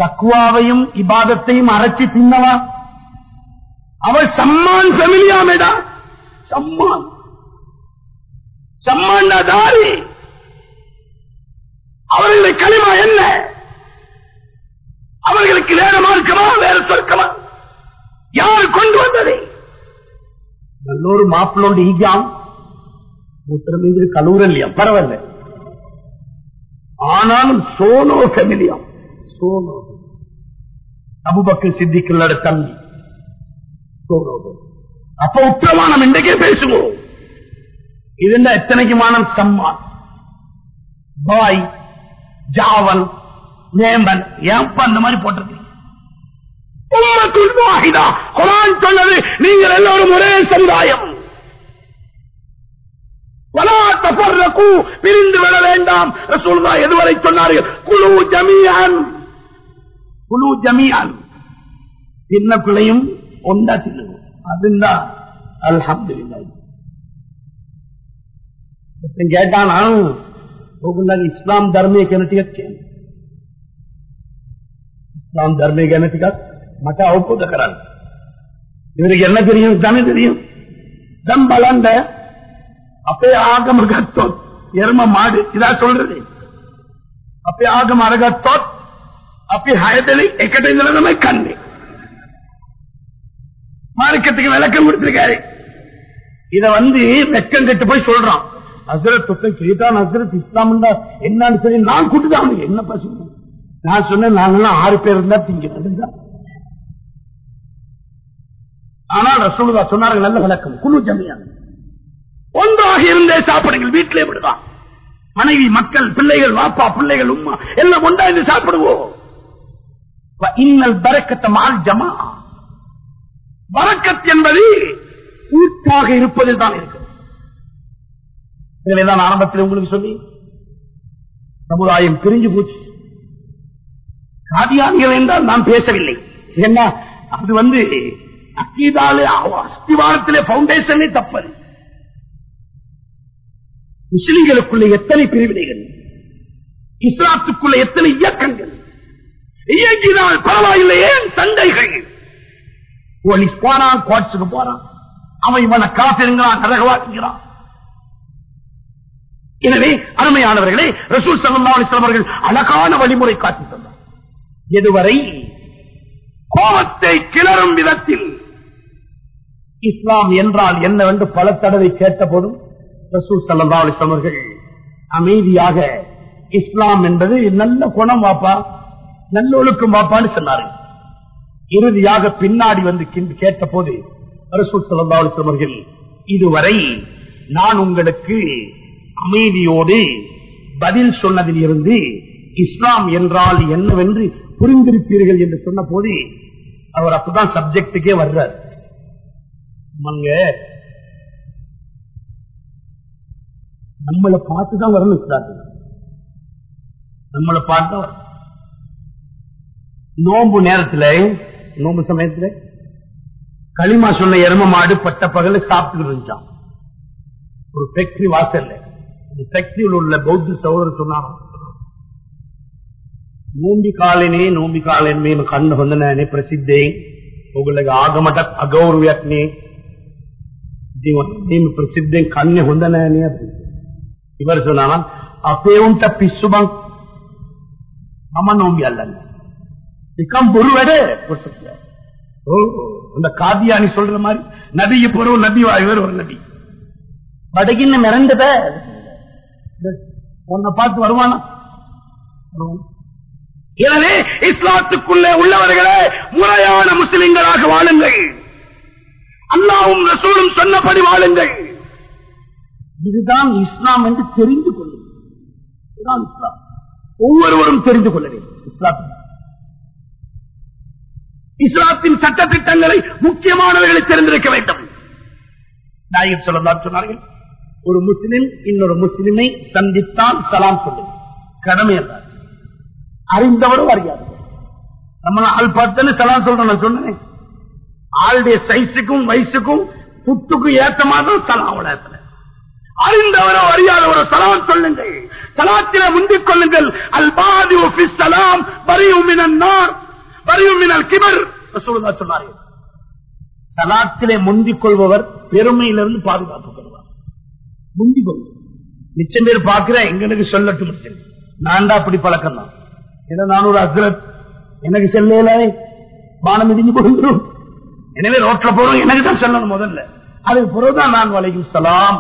தக்குவாவையும் இபாதத்தையும் அரைச்சி தின்னவா? அவள் சம்மான் ஃபெமிலியாமேடா சம்மான். சம்மான் தாரி. அவர்களுடைய களிமா என்ன? அவர்களுக்கு வேற மார்க்கமா வேற சொர்க்கமா? யார் கொண்டு வந்தது? நல்லொரு மாப்பிளோண்டு ஈகாம் மூத்திரம் மீது பரவாயில்ல. ஆனாலும் சோனோ ஃபெமிலியாம் சோனோ. அபுபக்கு சித்திக்குள்ள தம்பி அப்ப உத்தரமானம் இன்றைக்கே பேசுவோம். இதுண்டா எத்தனைக்கு மானம்? சம்மான் பாய் ஜாவன் நேம்பன் ஏன்பா அந்த மாதிரி போட்டிருக்கீங்க. சொன்னது நீங்கள் எல்லோரும் ஒரே சமுதாயம். பிரிந்து விட வேண்டாம். ரசூலுல்லாஹ் எதுவரை சொன்னார்கள்? குழு ஜமியான் குழு ஜமியான் சின்ன பிள்ளையும் ஒன்றா தின்னுவோம் அதுதான் அல்ஹம்துலில்லாஹ் ஒருத்தன் கேட்டானா ಹೋಗುಂದಾಗ ಇಸ್ಲಾಂ ಧರ್ಮೀಯ ಕೆನಟಿಗಕ್ಕೆ இஸ்லாம் தர்மீக என்னத்துக்கா மற்ற ஒப்புதக்கிறாங்க இவருக்கு என்ன தெரியும் தானே தெரியும் தம் பலந்த அப்பே ஆகம் அகத்தோத் எரும மாடு இதா சொல்றது அப்பே ஆகம் அரகத்தோத் அப்பே ஹயதலி எக்கட்டை கண்ணு மார்க்கத்துக்கு விளக்கம் கொடுத்திருக்காரு. இத வந்து வெக்கம் கட்டு போய் சொல்றான். ஹசரத் ஒருத்தன் செய்தான் ஹசரத் இஸ்லாம் என்னன்னு சொல்லி நான் கூட்டுதான் என்ன பசங்க நான் சொன்னேன் நாங்கெல்லாம் ஆறு பேர் இருந்தா திங்கிறது ஆனால் ரசூலுதா சொன்னார்கள் நல்ல விளக்கம். குழு ஜமியா. ஒன்றாக இருந்தே சாப்பிடுங்கள் வீட்டிலே விடுதான் மனைவி மக்கள் பிள்ளைகள் வாப்பா பிள்ளைகள் உம்மா எல்லாம் ஒன்றா இருந்து சாப்பிடுவோம். இன்னல் பரக்கத்த மால் ஜமா வரக்கத் என்பது கூட்டாக இருப்பதில் தான் இருக்கு தான் ஆரம்பத்தில் உங்களுக்கு சொல்லி சமுதாயம் பிரிஞ்சு போச்சு. காதியானிகள் என்றால் நான் பேசவில்லை. என்ன அது வந்து அக்கீதாலு அஸ்திவாரத்திலே பவுண்டேஷனே தப்பது. முஸ்லிம்களுக்குள்ள எத்தனை பிரிவினைகள்? இஸ்லாத்துக்குள்ள எத்தனை இயக்கங்கள்? இயக்கினால் பரவாயில்லை ஏன் சண்டைகள். போலீஸ் போறான் கோட்ஸுக்கு போறான். அவன் இவனை காத்திருங்கிறான் நரகவாக்குகிறான் எனவே அருமையானவர்களே ரசூல் சல்லா அழகான வழிமுறை காட்டி தந்தார். எதுவரை கோபத்தை கிளறும் விதத்தில் இஸ்லாம் என்றால் என்னவென்று பல தடவை கேட்ட போதும் ரசூல் சல்லா அலிஸ்லாம் அமைதியாக இஸ்லாம் என்பது நல்ல குணம் வாப்பா நல்ல ஒழுக்கம் வாப்பான்னு சொன்னார்கள். இறுதியாக பின்னாடி வந்து கேட்ட போது ரசூல் அவர்கள் இதுவரை நான் உங்களுக்கு அமைதியோடு பதில் சொன்னதில் இருந்து இஸ்லாம் என்றால் என்னவென்று புரிந்திருப்பீர்கள் என்று சொன்ன போது அவர் அப்பதான் சப்ஜெக்டுக்கே வர்றார். மங்க நம்மளை பார்த்துதான் வரணும் சார் நம்மளை பார்த்தா நோம்பு நேரத்தில் நோம்பு சமயத்துல களிமா சொன்ன எரும மாடு பட்ட பகல சாப்பிட்டு இருந்துச்சான் ஒரு ஃபேக்டரி வாசல்ல ஃபேக்டரியில் உள்ள பௌத்த சகோதரர் சொன்னாங்க ನೋಂಬಿ ಕಾಲಿನಿ ನೋಂಬಿ ಕಾಲಿನ ಮೇಲೆ ಕಣ್ಣು ಹೊಂದನೆ ಪ್ರಸಿದ್ಧಿ ಅವುಗಳಿಗೆ ಆಗಮಟ ಅಗೌರವ್ಯಕ್ನಿ ನೀವು ಪ್ರಸಿದ್ಧಿ ಕಣ್ಣೆ ಹೊಂದನೆ ಇವರು சொன்னாங்க அப்பே உண்ட பிசுபங் நம்ம நோம்பி அல்ல இக்கம் பொருவடே ஓ இந்த காதியானி சொல்ற மாதிரி நதிக்கு பொருள் நதி வாய்வர் ஒரு நதி படகின்னு மிரண்டத உன்னை பார்த்து வருவானா? எனவே இஸ்லாத்துக்குள்ளே உள்ளவர்களே முறையான முஸ்லிம்களாக வாழுங்கள். அல்லாவும் ரசூலும் சொன்னபடி வாழுங்கள். இதுதான் இஸ்லாம் என்று தெரிந்து கொள்ளுங்கள். இஸ்லாம். ஒவ்வொருவரும் தெரிந்து கொள்ள வேண்டும். இஸ்லாத்தின் இஸ்லாத்தின் சட்ட திட்டங்களை முக்கியமானவர்களை தெரிந்திருக்க வேண்டும். நாயகர் சொல்லலாம் சொன்னார்கள் ஒரு முஸ்லிம் இன்னொரு முஸ்லிமை சந்தித்தால் சலாம் சொல்லுங்க கடமை என்றார் அறிந்தவரும் அறியாது நம்ம ஆள் பார்த்து சலாம் சொல்றேன் நான் சொன்னேன். ஆளுடைய சைஸுக்கும் வயசுக்கும் புத்துக்கும் ஏத்த மாதிரி சலாம் உலகத்துல அறிந்தவரோ அறியாதவரோ சலாம் சொல்லுங்கள். சலாத்தில முந்திக் கொள்ளுங்கள். அல்பாதி சலாம் பரியுமினார் பரியுமினல் கிபர். ரசூலுல்லா சொன்னார்கள். சலாத்திலே முந்திக் கொள்பவர் பெருமையிலிருந்து பாதுகாப்பு பெறுவார். முந்திக் கொள்வார் நிச்சயம் பேர் பார்க்கிறேன் எங்களுக்கு சொல்லட்டும் நான்டா அப்படி பழக்கம் தான் ஏன்னா நான் ஒரு அக்ரத். எனக்கு செல்ல பானம் இடிஞ்சு போகிறோம் எனவே ரோட்ல போறோம் எனக்கு தான் சொல்லணும் முதல்ல. அதுக்கு பிறகுதான் நான் வலைக்கும் சலாம்.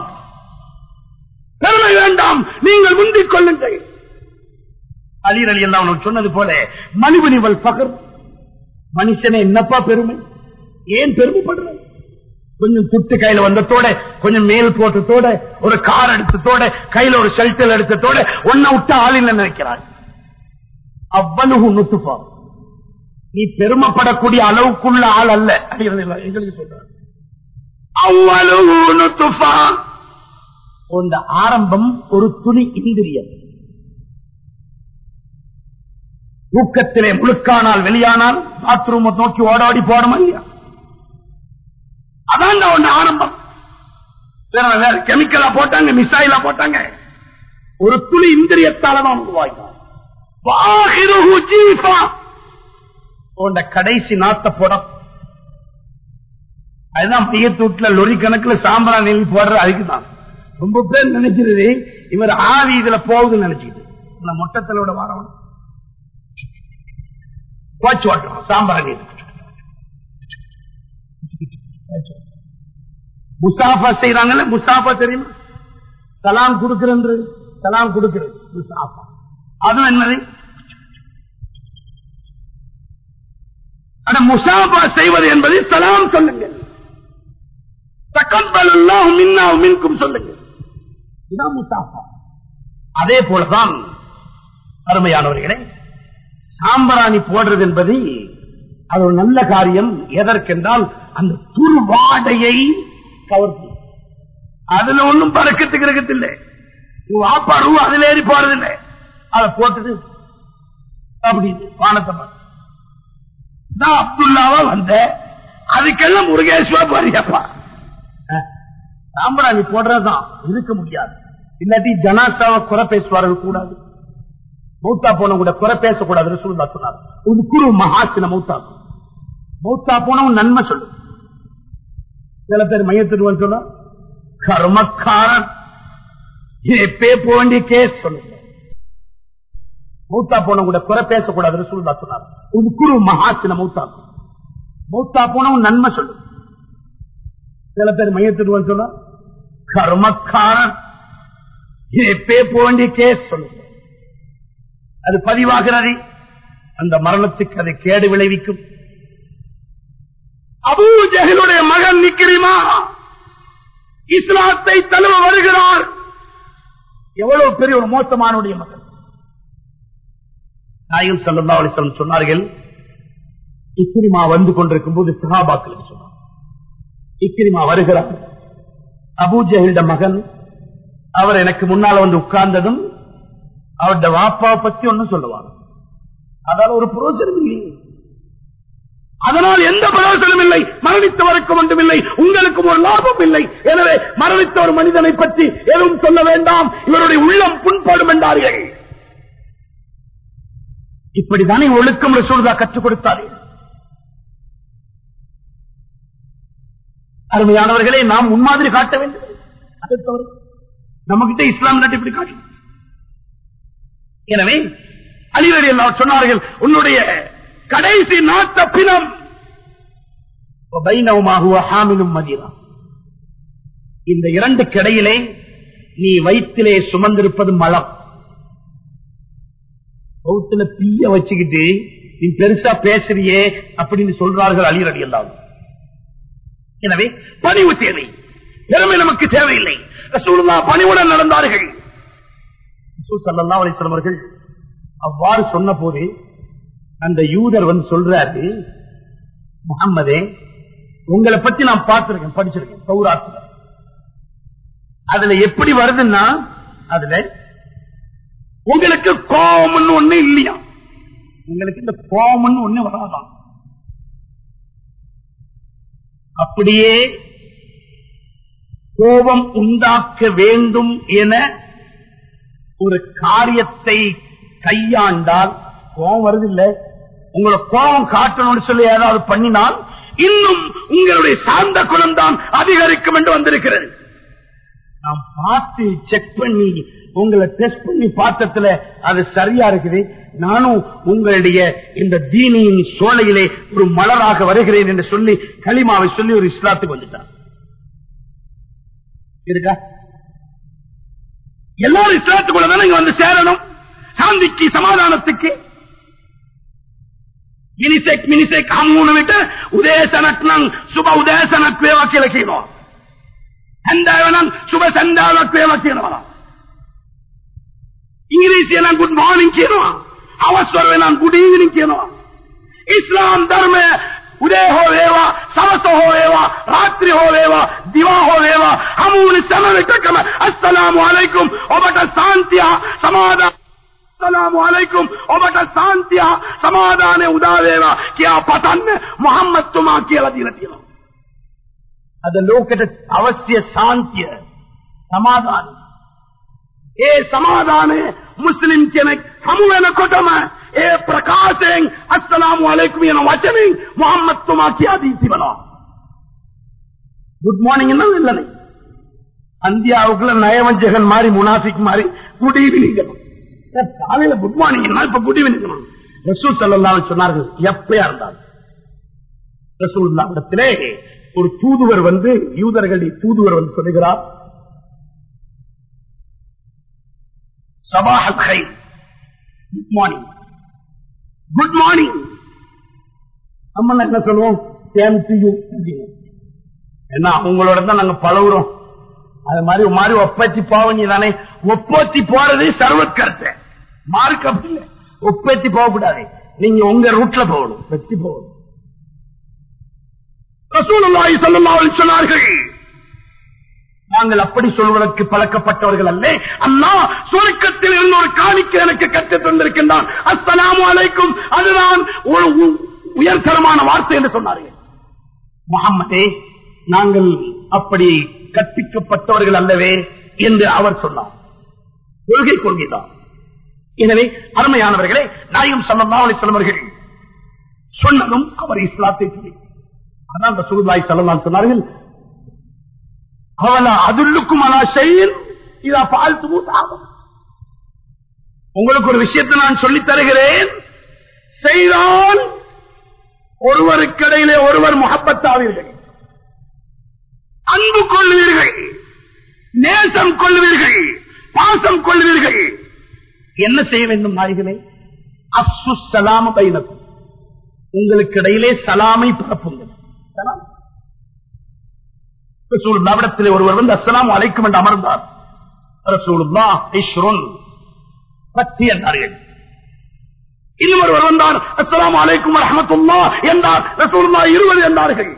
பெருமை வேண்டாம் நீங்கள் முந்திக் கொள்ளுங்கள் அலீர் அலி எல்லாம் உனக்கு சொன்னது போல மணிபுனிவல் பகர். மனுஷனே என்னப்பா பெருமை? ஏன் பெருமைப்படுற? கொஞ்சம் துட்டு கையில வந்ததோட கொஞ்சம் மேல் போட்டதோட ஒரு கார் எடுத்ததோட கையில ஒரு ஷெல்டர் எடுத்ததோட ஒன்ன விட்டு ஆளில் நினைக்கிறார். அவ்வளவு நுட்டுப்பா நீ பெருமைப்படக்கூடிய அளவுக்குள்ள ஆள் அல்ல. எங்களுக்கு சொல்றார். அவ்வளவு நுத்துப்பா ஆரம்பம் ஒரு துணி இந்திரியம் தூக்கத்திலே முழுக்கானால் வெளியானால் பாத்ரூம் நோக்கி ஓடாடி போடமா இல்லையா? அதான் ஒண்ணு ஆரம்பம். வேற வேற கெமிக்கலா போட்டாங்க மிசைலா போட்டாங்க. ஒரு துளி இந்திரியத்தால தான் உருவாக்கினார் கடைசி நாத்த போட அதுதான் மையத்தூட்டுல லொரி கணக்குல சாம்பரா நெல் போடுற அதுக்குதான். ரொம்ப பேர் நினைச்சிருது இவர் ஆவி இதுல போகுதுன்னு நினைச்சுக்கிட்டு. இந்த மொட்டத்தலோட வரவன். போச்சு ஓட்டணும் சாம்பார் நீர் செய்யறாங்கல்ல முசாஃபா தெரியுமா? சலாம் கொடுக்கிறது சலாம் கொடுக்கிறது முசாஃபா அதுவும் என்னது முசாபா செய்வது என்பது சலாம் சொல்லுங்கள். தக்கம்பல் சொல்லுங்கள். அதே போலதான் அருமையானவர்களே சாம்பராணி போடுறது என்பது அது ஒரு நல்ல காரியம். எதற்கென்றால் அந்த துர்வாடையை கவர்த்து. அதுல ஒண்ணும் பறக்கத்துக்கு இருக்கத்தில்லை வாப்பா ரூ அதுல ஏறி போறதில்லை. அதை போட்டுட்டு அப்படி வானத்தை நான் அப்துல்லாவா வந்த அதுக்கெல்லாம் முருகேஸ்வரா பாரியப்பா சாம்பராணி போடுறதுதான். இருக்க முடியாது. இல்லாட்டி ஜனாசாவை குறை பேசுவார்கள் கூடாது. மௌத்தா போன கூட குறை பேசக்கூடாது ரசூலுல்லாஹ் சொன்னார். ஒரு குரு மகாசின மௌத்தா. மௌத்தா போனவன் நன்மை சொல்லு. சில பேர் மையத்திற்கு சொன்னா கர்மக்காரன். எப்பே போண்டி கேஸ் சொல்லுங்க மௌத்தா போன கூட குறை பேசக்கூடாது ரசூலுல்லாஹ் சொன்னார். ஒரு குரு மகாசின மௌத்தா. மௌத்தா போனவன் நன்மை சொல்லு. சில பேர் மையத்திற்கு சொன்னா கர்மக்காரன். எப்பே போண்டி கேஸ் சொல்லுங்க அது பதிவாகிறது. அந்த மரணத்துக்கு அது கேடு விளைவிக்கும். அபூ ஜஹலுடைய மகன் நிக்கிறீமா இஸ்லாத்தை தழுவ வருகிறார். எவ்வளவு பெரிய ஒரு மோசமானுடைய மகன். நாயகம் சல்லா அலிஸ்லம் சொன்னார்கள் இக்கிரிமா வந்து கொண்டிருக்கும் போது சஹாபாக்கள் சொன்னார். இக்கிரிமா வருகிறார். அபூ மகன் அவர் எனக்கு முன்னால் வந்து உட்கார்ந்ததும் அவருடைய வாப்பாவை பத்தி ஒன்னும் சொல்லுவாங்க. அதால ஒரு புரோஜனம் இல்லை. அதனால் எந்த பிரயோஜனம் இல்லை? மரணித்தவருக்கும் ஒன்றும் இல்லை. உங்களுக்கும் ஒரு லாபம் இல்லை. எனவே மரணித்த ஒரு மனிதனை பற்றி எதுவும் சொல்ல வேண்டாம். இவருடைய உள்ளம் புண்படும் என்றார்கள். இப்படித்தானே ஒழுக்கம் சூழ்தா கற்றுக் கொடுத்தார்கள் அருமையானவர்களே நாம் முன்மாதிரி காட்ட வேண்டும். அதை தவிர நம்மகிட்ட இஸ்லாம் நாட்டு இப்படி காட்டு எனவே அலிவரி சொன்னார்கள் உன்னுடைய கடைசி நாட்ட பிணம். ஹாமிலும் இந்த இரண்டு கிடையிலே நீ வயிற்றிலே சுமந்திருப்பது மலம். பௌத்துல தீய வச்சுக்கிட்டு நீ பெருசா பேசுறியே அப்படின்னு சொல்றார்கள் அலிரடி எல்லாம் எனவே பணிவு தேவை. பெருமை நமக்கு தேவையில்லை. பணிவுடன் நடந்தார்கள். சல்லா ஸல்லல்லாஹு அவர்கள் அவ்வாறு சொன்ன போது அந்த யூதர் வந்து சொல்றாரு முகம்மதே உங்களை பத்தி நான் பார்த்திருக்கேன் படிச்சிருக்கேன் சௌராத்துல அதுல எப்படி வருதுன்னா அதுல உங்களுக்கு கோபம்னு ஒண்ணு இல்லையா? உங்களுக்கு இந்த கோபம்னு ஒண்ணு வராதான் அப்படியே கோபம் உண்டாக்க வேண்டும் என ஒரு காரியத்தை கையாண்டால் கோபம் வருது இல்ல உங்களை கோபம் காட்டணும்னு சொல்லி ஏதாவது பண்ணினால் இன்னும் உங்களுடைய சார்ந்த குணம் தான் அதிகரிக்கும் என்று வந்திருக்கிறது. நாம் பார்த்து செக் பண்ணி உங்களை டெஸ்ட் பண்ணி பார்த்ததுல அது சரியா இருக்குது. நானும் உங்களுடைய இந்த தீனியின் சோலையிலே ஒரு மலராக வருகிறேன் என்று சொல்லி களிமாவை சொல்லி ஒரு இஸ்லாத்துக்கு வந்துட்டான் இருக்கா? எல்லாரும் இஸ்லாத்துக்குள்ள தானே இங்க வந்து சேரணும் சாந்திக்கு சமாதானத்துக்கு මිනිසෙක් මිනිසෙක් හමුවන විට උදේසනක් නම් සුබ උදේසනක් වේවා කියලා කියනවා. හැන්දෑව නම් සුබ සන්දාවක් වේවා කියනවා. ඉංග්‍රීසිය නම් good morning කියනවා. හවස් වරුවේ නම් good evening කියනවා. ඉස්ලාම් ධර්මය උදේ හෝ වේවා, සවස හෝ වේවා, රාත්‍රී හෝ වේවා, දිවා හෝ වේවා, හමු වුණ සෑම විටකම අස්සලාමු අලයිකුම් ඔබට සාන්තිය සමාදාන අස්සලාමු අලයිකුම් ඔබට සාන්තිය සමාදානය උදා වේවා කියා පතන්න මොහම්මද් තුමා කියලා දීලා තියෙනවා. අද ලෝකෙට අවශ්‍ය සාන්තිය සමාදානය. ஏ ಸಮಾಧಾನ முஸ்லிம் ಚೆನ ಸಮೂಹನ ಕೊಟಮ ஏ ಪ್ರಕಾಶೆಂಗ್ ಅಸ್ಸಲಾಮು ಅಲೈಕುಮ್ ಎನ ವಚನಿಂಗ್ ಮೊಹಮ್ಮದ್ ತುಮಾ குட் மார்னிங் என்ன இல்லைன்னு அந்தியாவுக்குள்ள நயவஞ்சகன் மாதிரி முனாஃபிக் மாதிரி குட் ஈவினிங் காலையில குட் மார்னிங் இப்ப குட் ஈவினிங் ரசூ சல்லான்னு சொன்னார்கள் எப்பயா இருந்தாலும். ரசூல்லாவிடத்திலே ஒரு தூதுவர் வந்து யூதர்களை தூதுவர் வந்து சொல்லுகிறார் சபாஹ் குட் மார்னிங் குட் மார்னிங் நம்ம என்ன சொல்லுவோம்? சேம் டு யூ ஏன்னா உங்களோட தான் நாங்க பழகுறோம். அது மாதிரி ஒரு மாதிரி ஒப்பத்தி போவீங்க தானே. ஒப்பத்தி போறது சர்வக்கருத்தை மார்க் அப்படி இல்லை. ஒப்பத்தி போகக்கூடாது நீங்க உங்க ரூட்ல போகணும். வெற்றி போகணும். ரசூலுல்லாஹி சொன்னார்கள். நாங்கள் அப்படி சொல்வதற்கு பழக்கப்பட்டவர்கள் அல்ல. அண்ணா சுருக்கத்தில் இருந்து ஒரு காணிக்கை எனக்கு கற்று தந்திருக்கின்றான். அஸ்ஸலாமு அலைக்கும். அதுதான் ஒரு உயர்தரமான வார்த்தை என்று சொன்னார்கள். முகம்மதே நாங்கள் அப்படி கற்பிக்கப்பட்டவர்கள் அல்லவே என்று அவர் சொன்னார். கொள்கை கொள்கைதான். எனவே அருமையானவர்களே நாயும் சல்லா அலி சொல்லவர்கள் சொன்னதும் அவர் இஸ்லாத்தை சொல்லி. அதான் ரசூலுல்லாஹி ஸல்லல்லாஹு சொன்னார்கள் அவளா அதுல்லுக்கும் அலா ஷைஇன் இதா ஃபால்துமு உங்களுக்கு ஒரு விஷயத்தை நான் சொல்லித் தருகிறேன். செய்தால் ஒருவருக்கிடையிலே ஒருவர் முகப்பத்தாவீர்கள் அன்பு கொள்வீர்கள். நேசம் கொள்வீர்கள். பாசம் கொள்வீர்கள். என்ன செய்ய வேண்டும் நாய்களே அப்சு சலாம பைனக்கும். உங்களுக்கு இடையிலே சலாமை பரப்புங்கள். ரசூலுல்லாவிடத்திலே ஒருவர் வந்து அஸ்லாம் அழைக்கும் என்று அமர்ந்தார். ரசூலுல்லா இஷ்ருன். பத்தி என்றார்கள் இன்னும் வந்தார் அஸ்லாம் அலைக்கும் ரஹமத்துல்லா என்றார். ரசூலுல்லா இருபது என்றார்கள்.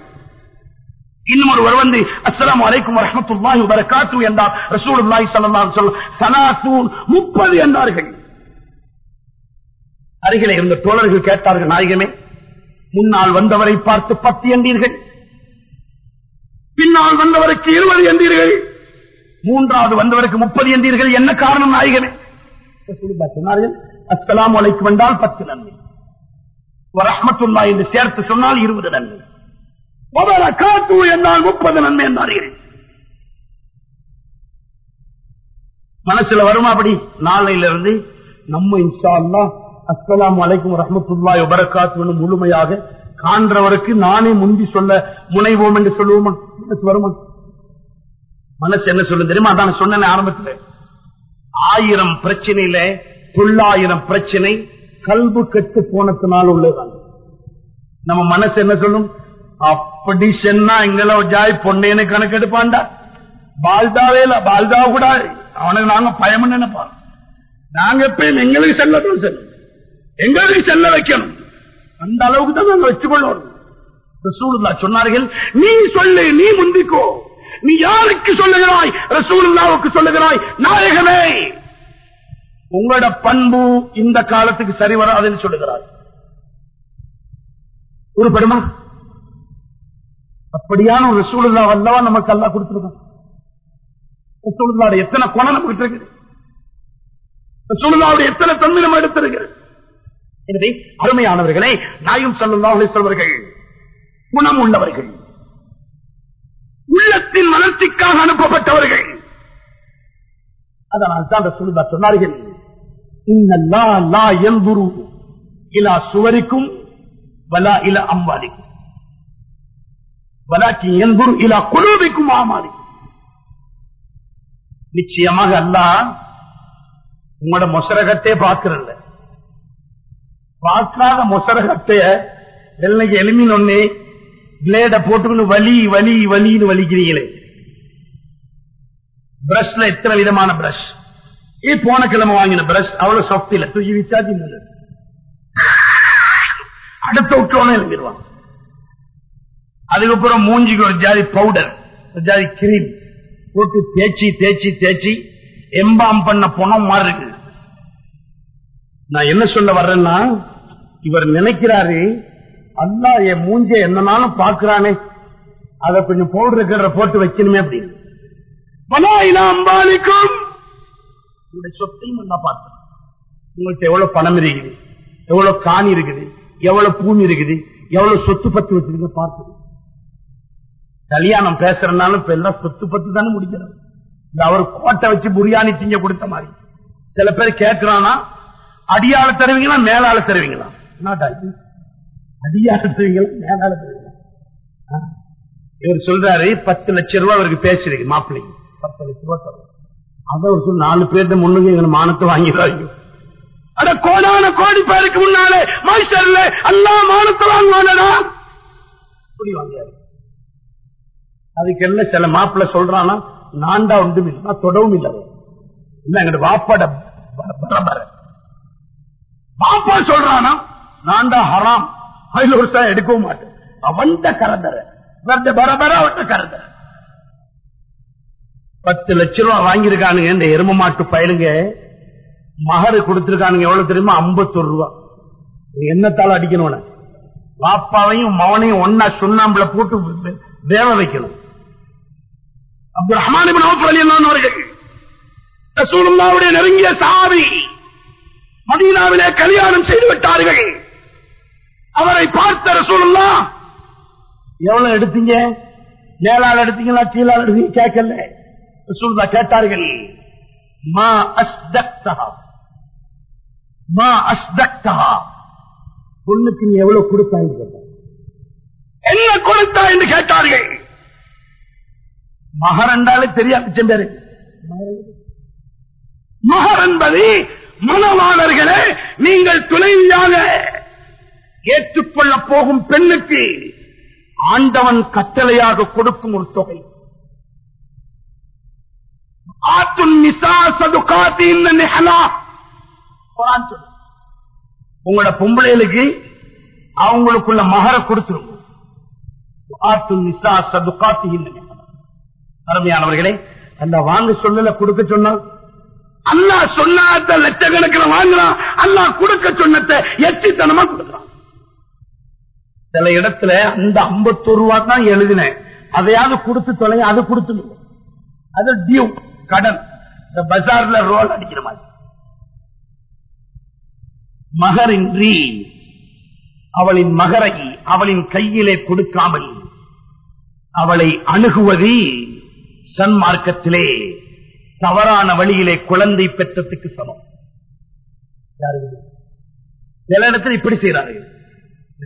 இன்னும் வந்து அஸ்லாம் அலைக்கும் வரஹ்மத்துல்லாஹி வபரகாத்து என்றார். ரசூலுல்லாஹி ஸல்லல்லாஹு அலைஹி வஸல்லம் 30 என்றார்கள். அருகிலே இருந்த தோழர்கள் கேட்டார்கள் நாயகமே முன்னால் வந்தவரை பார்த்து பத்து என்றீர்கள் பின்னால் வந்தவருக்கு இருபது என்றீர்கள் மூன்றாவது வந்தவருக்கு முப்பது என்றீர்கள் என்ன காரணம் நாயகமே சொன்னார்கள் அஸ்லாம் அலைக்கும் வந்தால் பத்து நன்மை. ரஹமத்துல்லா என்று சேர்த்து சொன்னால் இருபது நன்மை. காத்து என்றால் முப்பது நன்மை என்றார்கள். மனசுல வருமா அப்படி? நாளையில இருந்து நம்ம இன்ஷா அல்லா அஸ்லாம் அலைக்கும் ரஹ்மத்துல்லாஹி வரக்காத்து முழுமையாக காண்றவருக்கு நானே முந்தி சொல்ல முனைவோம் என்று சொல்லுவோமா? மனசு வருமா? மனசு என்ன சொல்லும் தெரியுமா? அதான் சொன்ன ஆரம்பத்தில். ஆயிரம் பிரச்சனையில தொள்ளாயிரம் பிரச்சனை கல்பு கெட்டு போனதுனால உள்ளதான் நம்ம மனசு என்ன சொல்லும்? அப்படி சென்னா எங்களை ஜாய் பொண்ணேன்னு கணக்கெடுப்பான்டா. பால்தாவே இல்ல பால்தா கூட அவனுக்கு நாங்க பயம் நினைப்பான் நாங்க எப்பயும் எங்களுக்கு செல்லட்டும் செல்லும். எங்களுக்கு செல்ல வைக்கணும். அந்த அளவுக்கு தான் நாங்கள் வச்சுக்கொள்ளணும் ரசூலுல்லா சொன்னார்கள் நீ சொல்லு நீ முந்திக்கோ. நீ யாருக்கு சொல்லுகிறாய்? ரசூலுல்லாவுக்கு சொல்லுகிறாய் நாயகமே உங்களோட பண்பு இந்த காலத்துக்கு சரி வராதுன்னு சொல்லுகிறாய் உருப்படுமா அப்படியான ஒரு ரசூலுல்லா வல்லவா நமக்கு அல்லா கொடுத்துருக்கோம் ரசூலுல்லாவுடைய எத்தனை குணம் நமக்கு இருக்கு ரசூலுல்லாவுடைய எத்தனை தன்மை நம்ம எடுத்திருக்கிறது? எனவே அருமையானவர்களே நாயும் சல்லல்லாஹு சொல்வர்கள் குணம் உள்ளவர்கள் உள்ளத்தின் வளர்ச்சிக்காக அனுப்பப்பட்டவர்கள். அதனால் தான் ரசூலுல்லா சொன்னார்கள். இலா சுவரிக்கும் வலா இல அம்வாலிக்கும். வலாக்கி என்புரு இலா குலூபிக்கும் ஆமாலிக்கும். நிச்சயமாக அல்லாஹ் உங்களோட மொசரகத்தே பார்க்கறல்ல. பார்க்காத மொசரகத்தைய எல்லைக்கு எலுமின் ஒண்ணு பிளேட போட்டுக்கொண்டு வலி வலி வலின்னு வலிக்கிறீங்களே. பிரஷ்ல எத்தனை விதமான பிரஷ் ஏ போன கிழமை வாங்கின பிரஷ் அவ்வளவு சொப்தில தூக்கி விசாதி அடுத்த விட்டோன்னு எழுதிடுவான் அதுக்கப்புறம் மூஞ்சிக்கு ஒரு ஜாதி பவுடர் ஒரு ஜாதி கிரீம் போட்டு தேய்ச்சி தேய்ச்சி தேய்ச்சி எம்பாம் பண்ண பணம் மாதிரி இருக்கு. நான் என்ன சொல்ல வர்றேன்னா இவர் நினைக்கிறாரு அல்லா என் மூஞ்ச என்னனாலும் பாக்குறானே அத கொஞ்சம் பவுடர் கடற போட்டு வைக்கணுமே அப்படின்னு. அம்பாலிக்கும். உங்களுடைய சொத்தையும் உங்கள்கிட்ட எவ்வளவு பணம் இருக்குது எவ்வளவு காணி இருக்குது எவ்வளவு பூமி இருக்குது எவ்வளவு சொத்து பத்து வச்சிருக்கு பார்த்து கல்யாணம் பேசுறதுனாலும் இப்ப எல்லாம் சொத்து பத்து தானே முடிக்கிறது இந்த அவர் கோட்டை வச்சு புரியாணி திங்க கொடுத்த மாதிரி. சில பேர் கேட்கிறானா அடியாள தருவீங்களா மேலாள தருவீங்களா? என்னடா இது? அடியாள தருவீங்களா மேலாள தருவீங்களா ஆ. இவர் சொல்றாரு பத்து லட்சம் ரூபாய் அவருக்கு பேசுறீங்க மாப்பிள்ளைக்கு பத்து லட்சம் ரூபாய் அதான் சொல்லு நாலு பேர்த்த முன்னுங்க எங்க மானத்தை வாங்கிடுறாங்க அட கோடான கோடி பேருக்கு முன்னாலே மைசர்ல அல்லா மானத்தை வாங்குவானடா. இப்படி வாங்காரு. அதுக்கு என்ன சில மாப்பிள்ள சொல்றானா நான்டா ஒன்றும் இல்லை தொடவும் இல்லை. இல்ல எங்க வாப்பாட பரபர பாப்பா சொல்றானா நான்டா ஹராம். அதில் ஒரு சார் எடுக்கவும் மாட்டேன். அவன் கரதர். பரபர அவன் கரந்தர பத்து லட்ச ரூபா வாங்கியிருக்கானுங்க இந்த எரும மாட்டு பயலுங்க மகரு கொடுத்திருக்கானுங்க எவ்வளவு தெரியுமா? ஐம்பத்தொரு ரூபா. என்னத்தாலும் அடிக்கணும் பாப்பாவையும் மவனையும் ஒன்னா சுண்ணாம்புல போட்டு வே- வேவ வைக்கணும். அப்துல் ரஹ்மான் அவர்கள் நெருங்கிய சாவி மதீனாவிலே கல்யாணம் செய்து விட்டார்கள். அவரை பார்த்த ரசூலுல்லா எவ்வளவு எடுத்தீங்க? மேலால் எடுத்தீங்களா கீழால் எடுத்தீங்க? கேட்கல. ரசூலுல்லா கேட்டார்கள் மா அஸ்தக்தஹா. மா அஸ்தக்தஹா. பொண்ணுக்கு நீ எவ்வளவு கேட்டார். என்ன கொடுத்தா என்று கேட்டார்கள். மகர் என்றாலே தெரியாது பேரு. மகர் என்பது மனவாளர்களே நீங்கள் துணைவியாக ஏற்றுக்கொள்ள போகும் பெண்ணுக்கு ஆண்டவன் கட்டளையாக கொடுக்கும் ஒரு தொகை. உங்களோட பொம்பளைகளுக்கு அவங்களுக்குள்ள மகர கொடுத்துருங்க. அருமையானவர்களே அந்த வாங்க சொல்லல கொடுக்க சொன்னால் அல்லா சொன்னாத லட்சக்கணக்கில் வாங்கலாம் அல்லா கொடுக்க சொன்னத்தை எச்சித்தனமா கொடுக்கலாம் சில இடத்துல அந்த ஐம்பத்தொரு ரூபா தான் எழுதினேன். அதையாவது கொடுத்து தொலை அது கொடுத்து அது டியூ கடன். இந்த பஜார்ல ரோல் அடிக்கிற மாதிரி. மகரின்றி அவளின் மகரை அவளின் கையிலே கொடுக்காமல் அவளை அணுகுவது சன்மார்க்கத்திலே தவறான வழியிலே குழந்தை பெற்றத்துக்கு சமம். சில இடத்துல இப்படி செய்யறாரு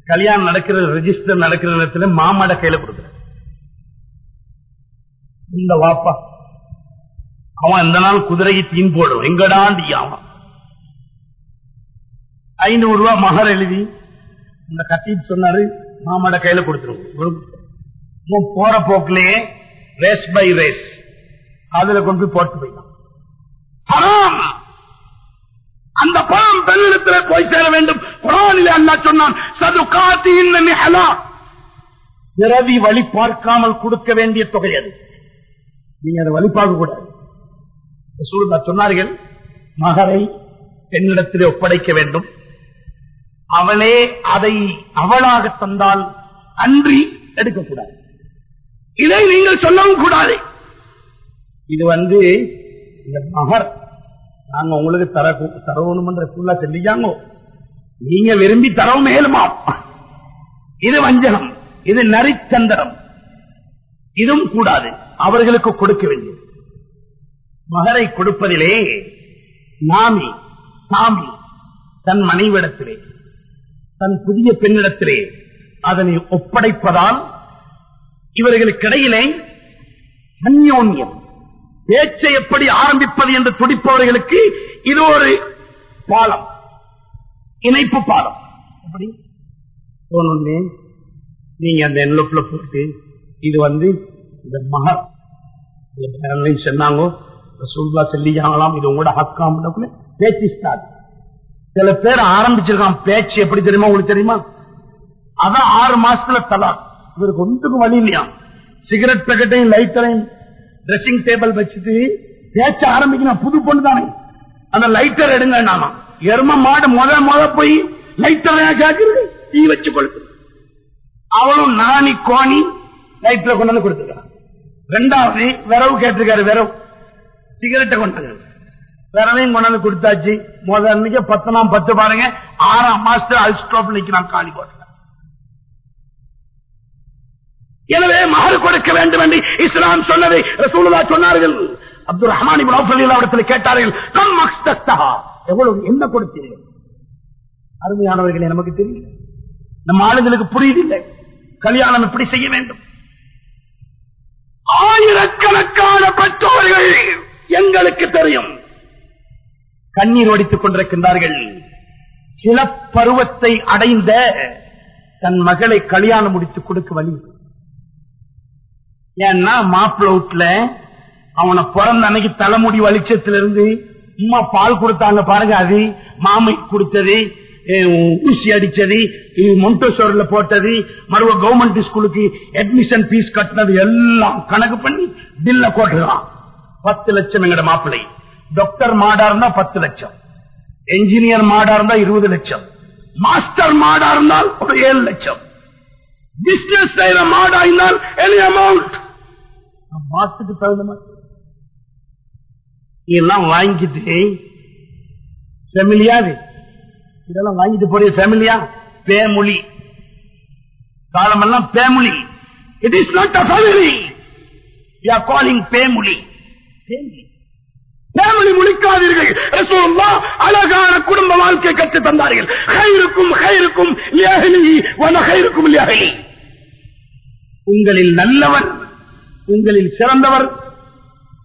கல்யாணம் நடக்கிற ரெஜிஸ்டர் நடக்கிற இடத்துல மாமாட கையில கொடுக்குற இந்த வாப்பா. அவன் இந்த நாள் குதிரைக்கு தீன் போடுவான். எங்கடாண்டி அவன்? ஐநூறு ரூபாய் மகர் எழுதி இந்த கட்டி சொன்னாரு மாமாட கையில கொடுத்துருவோம். போற போக்கிலேயே ரேஸ் பை ரேஸ் அதுல கொண்டு போய் போட்டு போயிட்டான். அந்த பணம் பெண்ணிடத்தில் போய் சேர வேண்டும். குரானிலே அல்லா சொன்னான் சது காத்தி ஹலா பிறவி வழி பார்க்காமல் கொடுக்க வேண்டிய தொகை அது. நீங்க அதை வழி கூடாது. சொன்னார்கள் மகரை பெண்ணிடத்திலே ஒப்படைக்க வேண்டும். அவளே அதை அவளாக தந்தால் அன்றி எடுக்கக்கூடாது. இதை நீங்கள் சொல்லவும் கூடாது. இது வந்து இந்த மகர். நாங்க உங்களுக்கு தர தரணும்ன்ற சூழ்நிலை சொல்லியாங்க? நீங்க விரும்பி தரவும் மேலுமா இது வஞ்சகம். இது நரிச்சந்திரம். இதுவும் கூடாது. அவர்களுக்கு கொடுக்க வேண்டியது. மகரை கொடுப்பதிலே நாமி சாமி தன் மனைவிடத்திலே தன் புதிய பெண்ணிடத்திலே அதனை ஒப்படைப்பதால் இவர்களுக்கிடையிலே அந்யோன்யம் பேச்சை எப்படி ஆரம்பிப்பது என்று துடிப்பவர்களுக்கு இது ஒரு பாலம். இணைப்பு பாலம். எப்படி போனோடனே நீங்க அந்த என்லோப்ல போட்டு இது வந்து இந்த மகர். இந்த பேரன்லையும் சொன்னாங்க ரசூலுல்லாஹ் சொல்லியாங்களாம் இது உங்களோட ஹக்காம் பேச்சு ஸ்டார்ட் சில பேர் ஆரம்பிச்சிருக்கான் பேச்சு எப்படி தெரியுமா உங்களுக்கு தெரியுமா? அதான் ஆறு மாசத்துல தலா இவருக்கு ஒன்றுக்கும் வழி இல்லையா? சிகரெட் பேக்கெட்டையும் லைட்டரையும் ட்ரெஸ்ஸிங் டேபிள் வச்சுட்டு பேச்ச ஆரம்பிக்கணும். புது பொண்ணு தானே அந்த லைட்டர் எடுங்க நாமா எரும மாடு முத முத போய் லைட்டர் கேட்கறது தீ வச்சு கொடுத்து அவளும் நாணி கோணி லைட்ல கொண்டு வந்து கொடுத்துருக்கான். ரெண்டாவது விரவு கேட்டிருக்காரு விரவு சிகரெட்டை கொண்டாங்க விரவையும் கொண்டு வந்து கொடுத்தாச்சு. முதல் அன்னைக்கு பத்தனாம் பத்து பாருங்க. ஆறாம் மாசத்துல அல்ஸ்டோப் நிக்கிறான் காலி போட்டு. எனவே மகர் கொடுக்க வேண்டும் என்று இஸ்லாம் சொன்னதை ரசூலுல்லா சொன்னார்கள். அப்துல் ரஹ்மான் இடத்தில் கேட்டார்கள் கம் எவ்வளவு என்ன கொடுத்தீர்கள்? அருமையானவர்களே நமக்கு தெரியல. நம்ம ஆளுங்களுக்கு புரியுதில்லை. கல்யாணம் எப்படி செய்ய வேண்டும்? ஆயிரக்கணக்கான பெற்றோர்கள் எங்களுக்கு தெரியும். கண்ணீர் ஒடித்துக் கொண்டிருக்கின்றார்கள். சில பருவத்தை அடைந்த தன் மகளை கல்யாணம் முடித்து கொடுக்க வழி ஏன்னா மாப்பிள்ள வீட்டுல அவனை பிறந்த அன்னைக்கு தலைமுடி வலிச்சத்திலிருந்து உமா பால் கொடுத்தாங்க பாருங்க அது மாமை கொடுத்தது ஊசி அடிச்சது மொண்டோசோர்ல போட்டது மறுவ கவர்மெண்ட் ஸ்கூலுக்கு அட்மிஷன் பீஸ் கட்டினது எல்லாம் கணக்கு பண்ணி பில்ல போட்டுதான் பத்து லட்சம் எங்கட மாப்பிள்ளை. டாக்டர் மாடா இருந்தா பத்து லட்சம். என்ஜினியர் மாடா இருந்தா இருபது லட்சம். மாஸ்டர் மாடா இருந்தால் ஒரு ஏழு லட்சம். பிசினஸ் செய்யற மாடா இருந்தால் எனி அமௌண்ட் மாசத்துக்கு தகுந்த மாதிரி இதெல்லாம் வாங்கிட்டு ஃபெமிலியாது இதெல்லாம் வாங்கிட்டு போறிய ஃபேமிலியா பேமொழி. காலமெல்லாம் பேமொழி. It is not a family you are calling பேமொழி. பேமொழி. முடிக்காதீர்கள் ரசூல்லா அழகான குடும்ப வாழ்க்கை கற்று தந்தார்கள். ஹைருக்கும் ஹைருக்கும் லியஹ்லிஹி வன நஹைருக்கும் லியஹ்லி. உங்களில் நல்லவர் உங்களில் சிறந்தவர்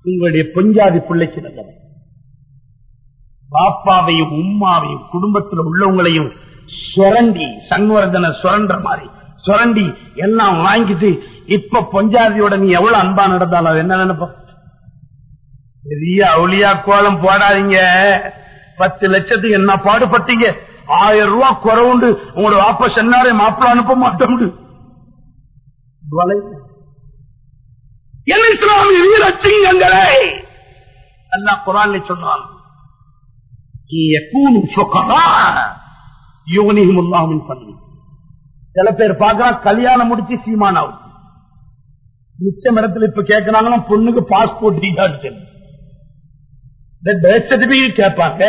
உங்களுடைய பொஞ்சாதி பிள்ளைக்கு நல்லவர் பாப்பாவையும் உம்மாவையும் குடும்பத்தில் உள்ளவங்களையும் சுரண்டி சண்வர்தன சுரண்ட மாதிரி சுரண்டி எல்லாம் வாங்கிட்டு இப்ப பொஞ்சாதியோட நீ எவ்வளவு அன்பா நடந்தாலும் அது என்ன நினைப்ப பெரிய அவுளியா கோலம் போடாதீங்க. பத்து லட்சத்துக்கு என்ன பாடுபட்டீங்க? ஆயிரம் ரூபாய் குறவுண்டு உங்களோட வாப்ப சென்னாரே மாப்பிள்ள அனுப்ப மாட்டோம். என் இஸ்லாமிய வீர அல்லா குரான் சொன்னான். சில பேர் பார்க்கலாம் கல்யாணம் முடிச்சு சீமானாவும் மிச்சம் இடத்துல இப்ப கேட்கிறாங்கன்னா பொண்ணுக்கு பாஸ்போர்ட் டீகார்டு சர்டிபிகேட் கேட்பாங்க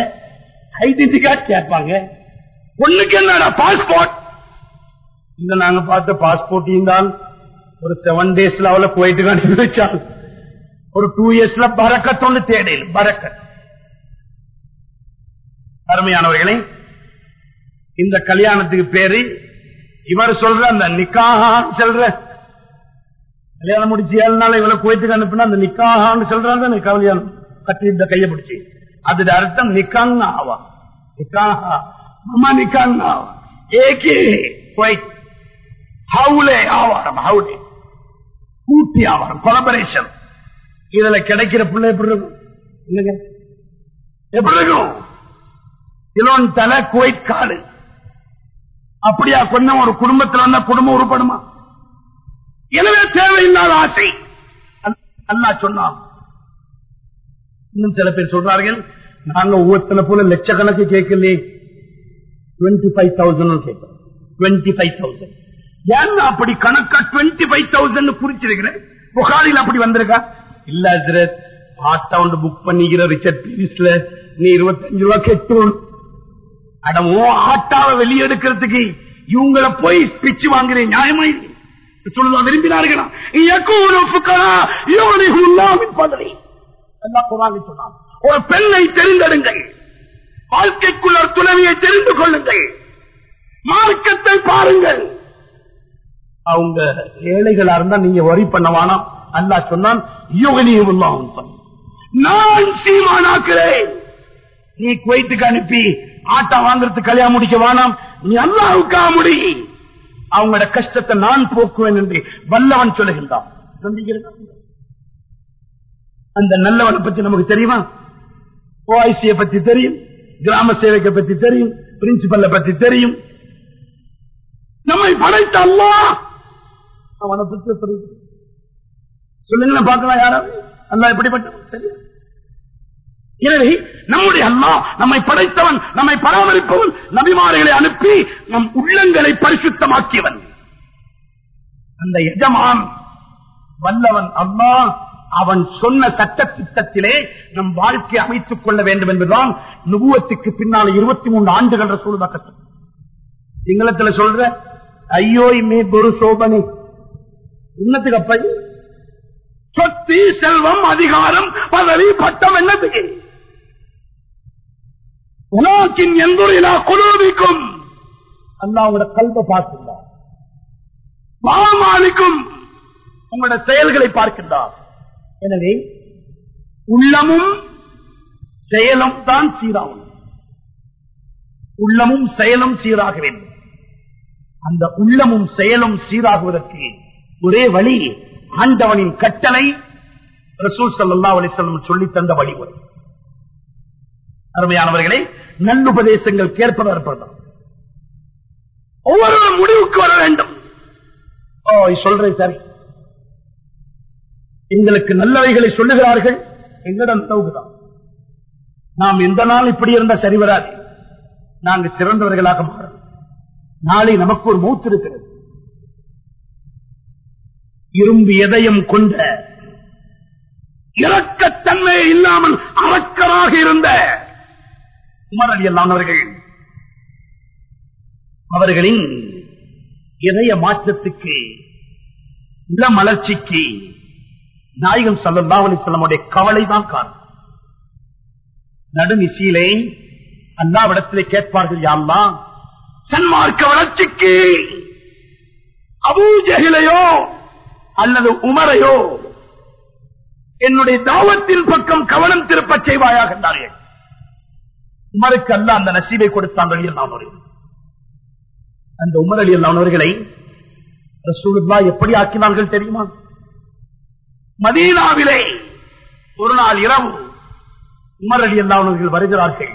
ஐடென்டி கார்டு கேட்பாங்க. ஒண்ணுக்கு என்னடா பாஸ்போர்ட் இந்த நாங்க பார்த்த பாஸ்போர்ட்டையும் தான் ஒரு செவன் டேஸ்ல அவளை போயிட்டு கண்டு வச்சால் ஒரு டூ இயர்ஸ்ல பறக்கத்தொன்னு தேடையில் பறக்கத் அருமையானவர்களே இந்த கல்யாணத்துக்கு பேரு இவர் சொல்ற அந்த நிக்காகான்னு சொல்ற. கல்யாணம் முடிச்சு ஏழு நாள் இவளை கோயத்துக்கு அனுப்புனா அந்த நிக்காகான்னு சொல்றாங்க கல்யாணம். கட்டியிருந்த கையை பிடிச்சி. அது அர்த்தம் நிக்காங் ஆவா. நிக்காகா ஆவா. ஏகே கோயத் ஹவுலே ஆவாரம் ஹவுலே. கூட்டி ஆவாரம் கொலபரேஷன் இதுல கிடைக்கிற பிள்ளை எப்படி இருக்கும்? இல்லைங்க எப்படி இருக்கும்? இலோன் தலை குவைத் காடு. அப்படியா கொஞ்சம் ஒரு குடும்பத்தில் வந்தா குடும்பம் உருப்படுமா? எனவே தேவையில்லாத ஆசை. அண்ணா சொன்னான். இன்னும் சில பேர் சொல்றார்கள் நாங்க ஒவ்வொருத்தனை போல லட்சக்கணக்கு கேட்கலே. டுவெண்ட்டி ஃபைவ் தௌசண்ட் கேட்கிறோம். டுவெண்ட்டி ஃபைவ் தௌசண்ட் ஏன் அப்படி கணக்கா டுவெண்ட்டி ஃபைவ் தௌசண்ட் குறிச்சிருக்கிறேன். புகாரில் அப்படி வந்திருக்கா? இல்ல ஹசரத் பாஸ்டவுண்ட் புக் பண்ணிக்கிற ரிச்சர்ட் பீஸ்ல நீ இருபத்தஞ்சு ரூபா கெட்டும் அடமோ ஆட்டாவை வெளியெடுக்கிறதுக்கு இவங்களை போய் பிச்சு வாங்குறேன் நியாயமா இது? சொல்லுவா விரும்பினார்களா? ஒரு பெண்ணை தெரிந்தெடுங்கள். வாழ்க்கைக்குள்ள துணைவியை தெரிந்து கொள்ளுங்கள். மார்க்கத்தை பாருங்கள். அவங்க ஏழைகளா இருந்தா நீங்க வரி பண்ண வேணாம். அல்லா சொன்னான் நான் சீமானாக்குறேன். நீ குவைத்துக்கு அனுப்பி ஆட்டம் வாங்குறதுக்கு கல்யாணம் முடிக்க வேணாம். நீ அல்லாவுக்கா முடி. அவங்களோட கஷ்டத்தை நான் போக்குவேன் என்று வல்லவன் சொல்லுகின்றான். அந்த நல்லவனை பத்தி நமக்கு தெரியுமா? ஓஐசியை பத்தி தெரியும் கிராம சேவைக்கை பத்தி தெரியும் பிரின்சிபல்ல பத்தி தெரியும். நம்மை படைத்த அல்லா அவனை பத்தி தெரியும். சொல்லுங்களேன் பார்க்கலாம் யாராவது? அல்லா எப்படிப்பட்ட தெரியும் எனவே நம்முடைய அல்லா நம்மை படைத்தவன் நம்மை பராமரிப்பவன் நபிமார்களை அனுப்பி நம் உள்ளங்களை பரிசுத்தமாக்கியவன். அந்த எஜமான் வல்லவன் அல்லா அவன் சொன்ன சட்ட திட்டத்திலே நம் வாழ்க்கை அமைத்துக் கொள்ள வேண்டும் என்பதுதான் நுகுவத்துக்கு பின்னால் இருபத்தி மூன்று ஆண்டுகள் சூழ்நிலை கட்டம் சிங்களத்துல சொல்ற ஐயோ இமே குரு சோபனி. இன்னத்துக்கு அப்ப சொத்து செல்வம் அதிகாரம் பதவி பட்டம் என்னத்துக்கு? உனாக்கின் எந்தொரு குழுவிக்கும் அல்லா உங்களோட கல்வ பார்க்கின்றார். மாமாலிக்கும் உங்களோட செயல்களை பார்க்கின்றார். எனவே உள்ளமும் செயலும் தான் சீராகும். உள்ளமும் செயலும் சீராக வேண்டும். அந்த உள்ளமும் செயலும் சீராகுவதற்கு ஒரே வழி ஆண்டவனின் கட்டளை ரசூல் சல்லா அலிசல்லம் சொல்லித் தந்த வழிமுறை. அருமையானவர்களை நல்லுபதேசங்கள் கேட்பது இருப்பதுதான் ஒவ்வொருவரும் முடிவுக்கு வர வேண்டும். ஓ சொல்றேன் சரி. எங்களுக்கு நல்லவைகளை சொல்லுகிறார்கள். எங்களிடம் தவுகுதான் நாம் எந்த நாள் இப்படி இருந்தால் சரி வராது. நாங்கள் சிறந்தவர்களாக மாறும் நாளை நமக்கு ஒரு மூத்து இருக்கிறது. இரும்பு எதையும் கொண்ட இரக்கத்தன்மை இல்லாமல் அரக்கராக இருந்த உமர் அலி அல்லானவர்கள் அவர்களின் இதய மாற்றத்துக்கு இளமலர்ச்சிக்கு நாயகம் சல்லா அலிசல்லமுடைய கவலை தான் காரணம். நடுநிசையிலே அல்லாவிடத்திலே கேட்பார்கள் யாழ்லா சன்மார்க்க வளர்ச்சிக்கு அபூஜகிலையோ அல்லது உமரையோ என்னுடைய தாவத்தின் பக்கம் கவனம் திருப்பச் செய்வாயாக என்றார்கள். உமருக்கு அல்ல அந்த நசீவை கொடுத்தான் அலி அந்த உமர் அலி அல்லானவர்களை எப்படி ஆக்கினார்கள் தெரியுமா? மதீனாவிலே ஒரு நாள் இரவு உமர் அலி அல்லாவர்கள் வருகிறார்கள்.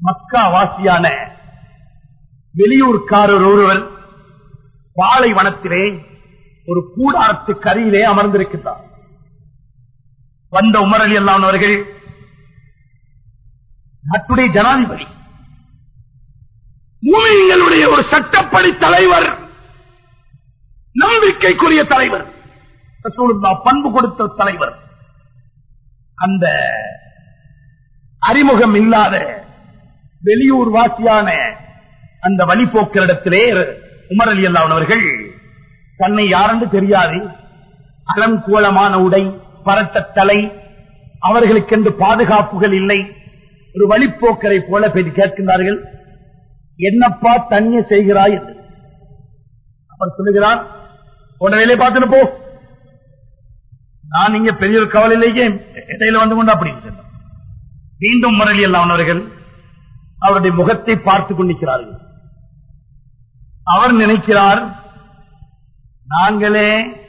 மக்கா வாசியான வெளியூர்காரர் ஒருவர் பாலைவனத்திலே ஒரு கூடாரத்து கரியிலே அமர்ந்திருக்கிறார் வந்த உமர் அலி அல்லானவர்கள் நாட்டுடைய ஜனாதிபதி மூமியங்களுடைய ஒரு சட்டப்படி தலைவர் நம்பிக்கைக்குரிய தலைவர் பண்பு கொடுத்த தலைவர். அந்த அறிமுகம் இல்லாத வெளியூர் வாசியான அந்த வழிபோக்கரிடத்திலே உமர் அலி அல்லாஹ் தன்னை யாரென்று தெரியாது. அலங்கோலமான உடை பரட்ட தலை அவர்களுக்கென்று பாதுகாப்புகள் இல்லை. ஒரு வழிப்போக்கரை போல கேட்கின்றார்கள். என்னப்பா தண்ணி செய்கிறாய்? என்று. அவர் சொல்லுகிறார் உடனே பார்த்துட்டு போ. நான் இங்க பெரிய ஒரு கவலையிலேயே இடையில வந்து கொண்டு அப்படி சொன்னார் மீண்டும் முரளி அல்லாமவர்கள் அவருடைய முகத்தை பார்த்துக் கொண்டிருக்கிறார்கள். அவர் நினைக்கிறார் நாங்களே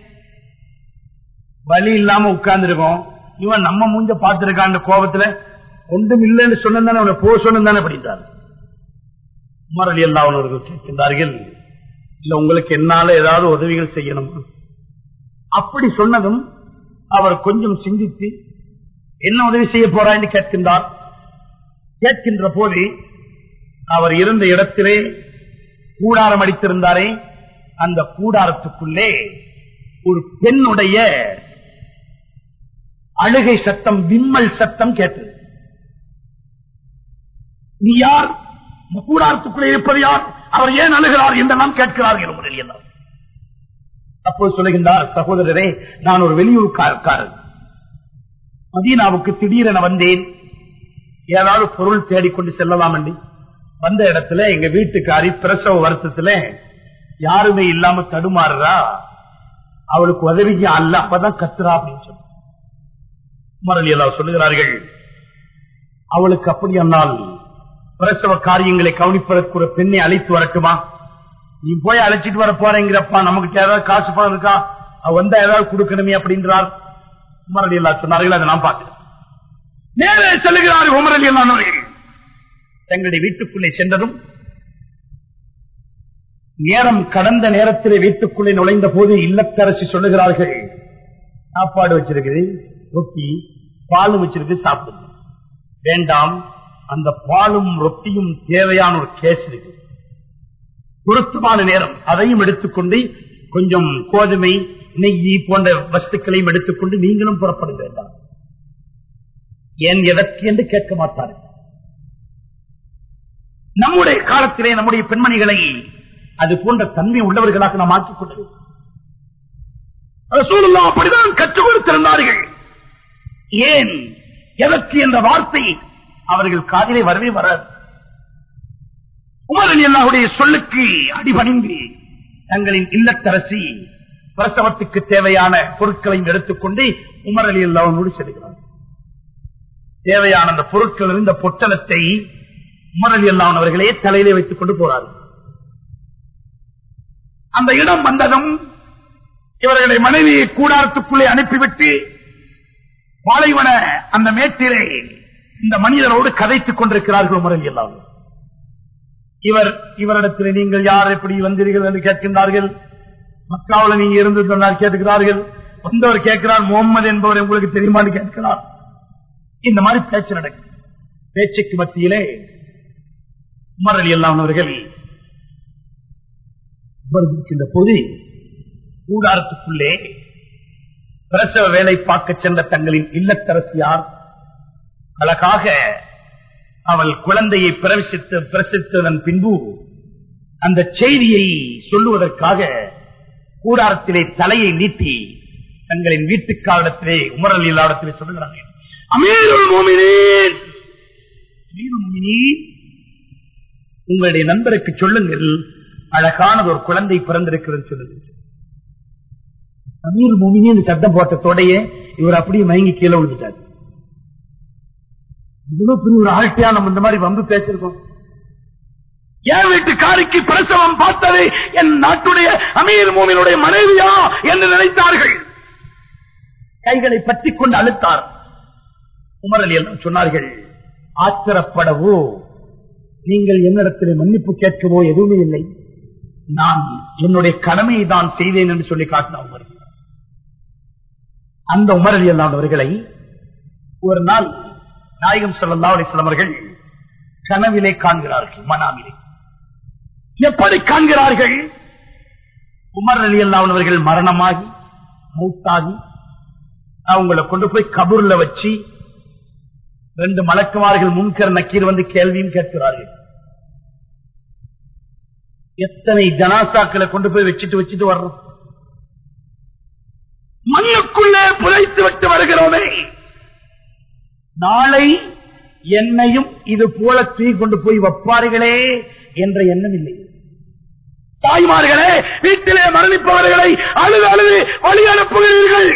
வழி இல்லாம உட்கார்ந்துருக்கோம். இவன் நம்ம மூஞ்ச பார்த்திருக்கான் கோபத்துல. ஒன்றும் இல்லைன்னு சொன்னதானே அவனை போ சொன்னதானே படித்தார் முரளி எல்லாம் கேட்கின்றார்கள் இல்ல உங்களுக்கு என்னால ஏதாவது உதவிகள் செய்யணும்? அப்படி சொன்னதும் அவர் கொஞ்சம் சிந்தித்து என்ன உதவி செய்ய போறா? என்று கேட்கின்றார். கேட்கின்ற போது அவர் இருந்த இடத்திலே கூடாரம் அடித்திருந்தாரே அந்த கூடாரத்துக்குள்ளே ஒரு பெண்ணுடைய அழுகை சத்தம் விம்மல் சத்தம் கேட்டது. நீ யார்? கூடாரத்துக்குள்ளே இருப்பது யார்? அவர் ஏன் அழுகிறார்? என்றெல்லாம் கேட்கிறார்கள் என்று எல்லாம் அப்போது சொல்லுகின்றார் சகோதரரே நான் ஒரு வெளியூர்காரன் மதீனாவுக்கு திடீரென வந்தேன். ஏதாவது பொருள் தேடிக்கொண்டு செல்லலாம் என்று வந்த இடத்துல எங்க வீட்டுக்காரி பிரசவ வருத்தத்துல யாருமே இல்லாம தடுமாறுறா. அவளுக்கு உதவிக்கு அல்ல அப்பதான் கத்துறா அப்படின்னு சொல்லி மரளி எல்லாம் சொல்லுகிறார்கள் அவளுக்கு அப்படி அன்னால் பிரசவ காரியங்களை கவனிப்பதற்கு ஒரு பெண்ணை அழைத்து வரட்டுமா? நீ போய் அழைச்சிட்டு வர போறேங்கிறப்பா நமக்கு ஏதாவது காசு பணம் இருக்கா? அவ வந்தா ஏதாவது கொடுக்கணுமே அப்படின்றார் உமரலி அல்லா சொன்னார்கள் அதை நான் பார்க்கிறேன். நேரே செல்லுகிறார் உமரலி அல்லானவர்கள் தங்களுடைய வீட்டுக்குள்ளே சென்றதும் நேரம் கடந்த நேரத்திலே வீட்டுக்குள்ளே நுழைந்த போது இல்லத்தரசி சொல்லுகிறார்கள். சாப்பாடு வச்சிருக்குது ரொட்டி பாலும் வச்சிருக்கு சாப்பிடுங்க. வேண்டாம் அந்த பாலும் ரொட்டியும் தேவையான ஒரு கேஸ் இருக்கு. பொருத்தமான நேரம். அதையும் எடுத்துக்கொண்டு கொஞ்சம் கோதுமை நெய் போன்ற வஸ்துக்களையும் எடுத்துக்கொண்டு நீங்களும் புறப்பட வேண்டாம். ஏன் எதற்கு என்று கேட்க மாட்டார்கள். நம்முடைய காலத்திலே நம்முடைய பெண்மணிகளை அது போன்ற தன்மை உள்ளவர்களாக நாம் ஆக்கிக் கொண்டது. ரசூலுல்லாஹ் அப்படிதான் கற்றுக் கொடுத்திருந்தார்கள். ஏன் எதற்கு என்ற வார்த்தை அவர்கள் காதிலே வரவே வராது. உமரன் எல்லாருடைய சொல்லுக்கு அடிபணிந்து தங்களின் இல்லத்தரசி பிரசவத்துக்கு தேவையான பொருட்களையும் எடுத்துக்கொண்டு உமர் அலி அல்லாவோடு செல்கிறார். தேவையான அந்த பொருட்கள் இருந்த பொட்டலத்தை உமரலி அல்லாவன் அவர்களே தலையிலே வைத்துக் கொண்டு போறார்கள் அந்த இடம் வந்ததும் இவர்களை மனைவியை கூடாரத்துக்குள்ளே அனுப்பிவிட்டு பாலைவன அந்த மேட்டிலே இந்த மனிதரோடு கதைத்துக் கொண்டிருக்கிறார்கள் உமர் அலி இவர் இவரிடத்தில் நீங்கள் யார் எப்படி வந்தீர்கள் என்று கேட்கின்றார்கள். மக்காவில் நீங்க இருந்து சொன்னார் கேட்கிறார்கள் வந்தவர் கேட்கிறார் முகமது என்பவர் உங்களுக்கு தெரியுமான்னு கேட்கிறார். இந்த மாதிரி பேச்சு நடக்கும் பேச்சுக்கு மத்தியிலே உமர் அலி அல்லாமவர்கள் இருக்கின்ற போது கூடாரத்துக்குள்ளே பிரசவ வேலை பார்க்க சென்ற தங்களின் இல்லத்தரசியார் அழகாக அவள் குழந்தையை பிரவசித்து பிரசித்ததன் பின்பு அந்த செய்தியை சொல்லுவதற்காக கூடாரத்திலே தலையை நீட்டி தங்களின் வீட்டுக்காரிடத்திலே உமரல் இல்லாடத்திலே சொல்லுகிறார்கள். உங்களுடைய நண்பருக்கு சொல்லுங்கள் அழகானது ஒரு குழந்தை பிறந்திருக்கிறது சொல்லுங்கள். அமீர் மோமினின் சத்தம் போட்டத்தோடையே இவர் அப்படியே மயங்கி கீழே விழுந்துட்டார். இவ்வளவு ஒரு ஆழ்த்தியா நம்ம இந்த மாதிரி வந்து பேசிருக்கோம் என் வீட்டுக்காரிக்கு பிரசவம் பார்த்தது என் நாட்டுடைய அமீர் மோமினுடைய மனைவியா என்று நினைத்தார்கள். கைகளை பற்றி கொண்டு அழுத்தார். உமரல் எல்லாம் சொன்னார்கள் ஆச்சரப்படவோ நீங்கள் என்னிடத்தில் மன்னிப்பு கேட்கவோ எதுவுமே இல்லை. நான் என்னுடைய கடமையை தான் செய்தேன் என்று சொல்லி காட்டினார் உமர். அந்த உமரல் எல்லாம் அவர்களை ஒரு நாள் நாயகம் செல்லல்லா அலிஸ்லாம் கனவிலே காண்கிறார்கள் மனாமிலே எப்படி காண்கிறார்கள்? உமர் அலி அல்லாவர்கள் மரணமாகி மூத்தாகி அவங்களை கொண்டு போய் கபூர்ல வச்சு ரெண்டு மலக்குமார்கள் முன்கர் நக்கீர் வந்து கேள்வியும் கேட்கிறார்கள். எத்தனை ஜனாசாக்களை கொண்டு போய் வச்சுட்டு வச்சுட்டு வர்றோம்? மண்ணுக்குள்ளே புதைத்து விட்டு வருகிறோமே. நாளை என்னையும் இது போல தீ கொண்டு போய் வைப்பார்களே என்ற எண்ணம் இல்லை. தாய்மார்களே வீட்டிலே மரணிப்பவர்களை அழுது அழுது வழி அனுப்புகிறீர்கள்.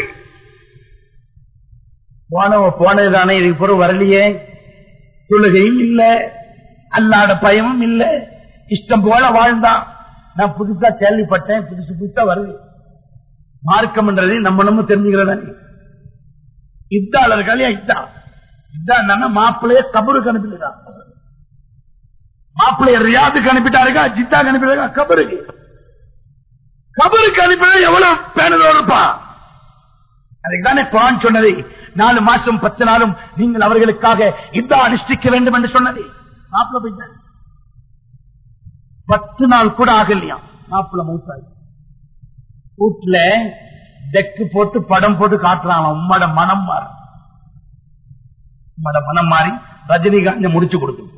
போனவ போனதுதானே இதுக்கு பிறகு வரலையே? தொழுகையும் இல்ல அல்லாத பயமும் இல்ல இஷ்டம் போல வாழ்ந்தான். நான் புதுசா கேள்விப்பட்டேன் புதுசு புதுசா வருது. மார்க்கம்ன்றது நம்ம நம்ம தெரிஞ்சுக்கிறதா இத்தாளர்களே இத்தான் இத்தா மாப்பிள்ளைய கபருக்கு அனுப்பிடுறாங்க மாப்பிள்ளைய ரியாதுக்கு அனுப்பிட்டாருக்கா ஜித்தாக்கு அனுப்பிட்டாருக்கா கபருக்கு. கபருக்கு அனுப்பினா எவ்வளவு பேனதோ இருப்பான் அதுக்குதானே குரான் சொன்னது நாலு மாசம் பத்து நாளும் நீங்கள் அவர்களுக்காக இதா அனுஷ்டிக்க வேண்டும் என்று சொன்னது. மாப்பிள்ள போயிட்டாரு. பத்து நாள் கூட ஆகலையா? மாப்பிள்ள மூத்தாய் வீட்டுல டெக்கு போட்டு படம் போட்டு காட்டுறான் உம்மட மனம் மாறும் மனம் மாறி ரஜினிகாந்த் முடிச்சு கொடுக்கும்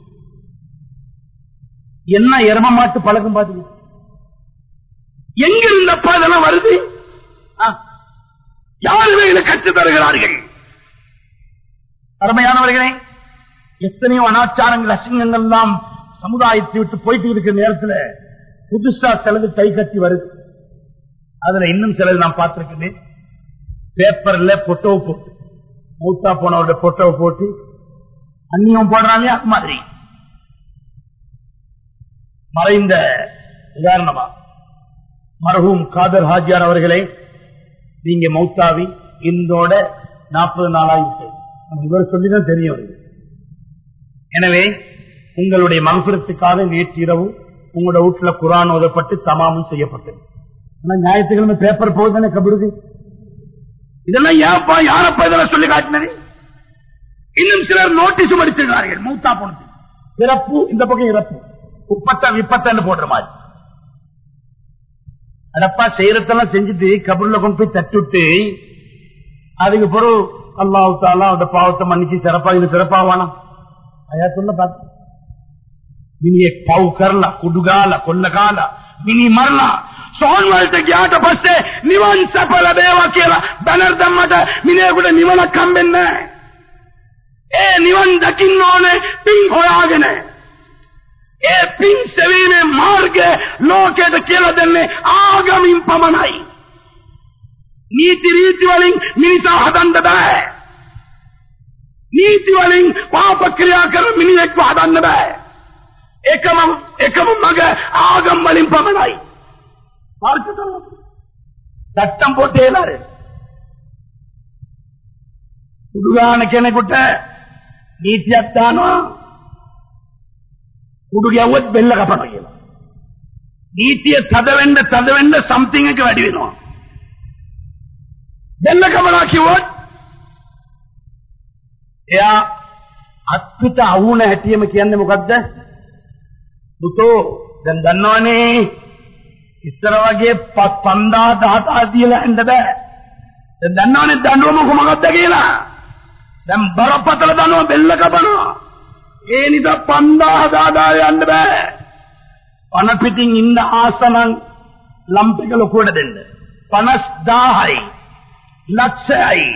என்ன எரும மாட்டு பழக்கம் பாத்தீங்க எங்க இருந்தப்பா இதெல்லாம் வருது யாருமே இதை கற்று தருகிறார்கள்? அருமையானவர்களே எத்தனையோ அனாச்சாரங்கள் அசிங்கங்கள் எல்லாம் சமுதாயத்தை விட்டு போயிட்டு இருக்கிற நேரத்துல புதுசா சிலது கை கட்டி வருது. அதுல இன்னும் சிலது நான் பார்த்திருக்கேன் பேப்பர்ல பொட்டோ போட்டு மூத்தா போனவருடைய பொட்டோவை போட்டு அந்நியம் போடுறாங்க அது மாதிரி மறைந்த உதாரணமா மரஹூம் காதர் ஹாஜியார் அவர்களே நீங்க மௌத்தாவி இந்தோட நாற்பது நாளாயிட்டு இவர் சொல்லிதான் தெரியும் எனவே உங்களுடைய மகசுரத்துக்காக நேற்று இரவு உங்களோட வீட்டுல குரான் ஓதப்பட்டு தமாமும் செய்யப்பட்டது. ஆனா ஞாயிற்றுக்கிழமை பேப்பர் போகுதானே கபருக்கு? இதெல்லாம் ஏப்பா யாரப்பா இதெல்லாம் சொல்லி காட்டினது? இன்னும் சிலர் நோட்டீஸ் அடிச்சிருக்கிறார்கள் மூத்தா பொண்ணு இறப்பு இந்த பக்கம் இறப்பு. முப்பத்த விப்பத்தன்னு போடுற மாதிரி. அடப்பா செய்யறதெல்லாம் செஞ்சுட்டு கபூர்ல கொண்டு போய் தட்டுட்டு அதுக்கு பிறகு அல்லாஹு தாலா அந்த பாவத்தை மன்னிச்சு சிறப்பா இது சிறப்பாவானா? ஐயா சொல்ல பார்த்து மினியை பவு கரலா குடுகால கொல்லகால மினி மரலா මරලා සෝන්වලට ගියාට පස්සේ නිවන් සැප ලැබේවා කියලා බැනර් දැම්මට මිනිහෙකුට නිවනක් හම්බෙන්නේ නැහැ. ඒ නිවන් දකින්න ඕනේ පින් හොයාගෙන. ඒ පින් සෙවීමේ මාර්ගය ලෝකයට කියලා දෙන්නේ ආගමින් පමණයි. නීති රීති වලින් මිනිසා හදන්න බෑ. නීති වලින් පාප ක්‍රියා කර මිනිහෙක්ව හදන්න බෑ. එකම එකම මග ආගම් වලින් පමණයි சட்டம் போட்டு ஏலாரு උඩුගාන කෙනෙකුට නීතියක් දානවා උඩු ගැව්වොත් බෙල්ල කපනවා කියලා. නීතිය තද වෙන්න තද වෙන්න සම්තිං එක වැඩි වෙනවා. බෙල්ල කපනවා කිව්වොත් එයා අත්පිට අවුන හැටියම කියන්නේ මොකද්ද? පුතෝ දැන් දන්නවනේ ඉස්සර වගේ පස් පන්දා දහතා තියලා එන්න බෑ. දැන් දන්නවනේ දඬුවම කොමකක්ද කියලා. දැන් බරපතල දනුව බෙල්ල කපනවා. ඒ නිසා පන්දා දාදා යන්න බෑ. පන පිටින් ඉන්න ආසනන් ලම්පික ලොකුවට දෙන්න. 50000යි. ලක්ෂයයි.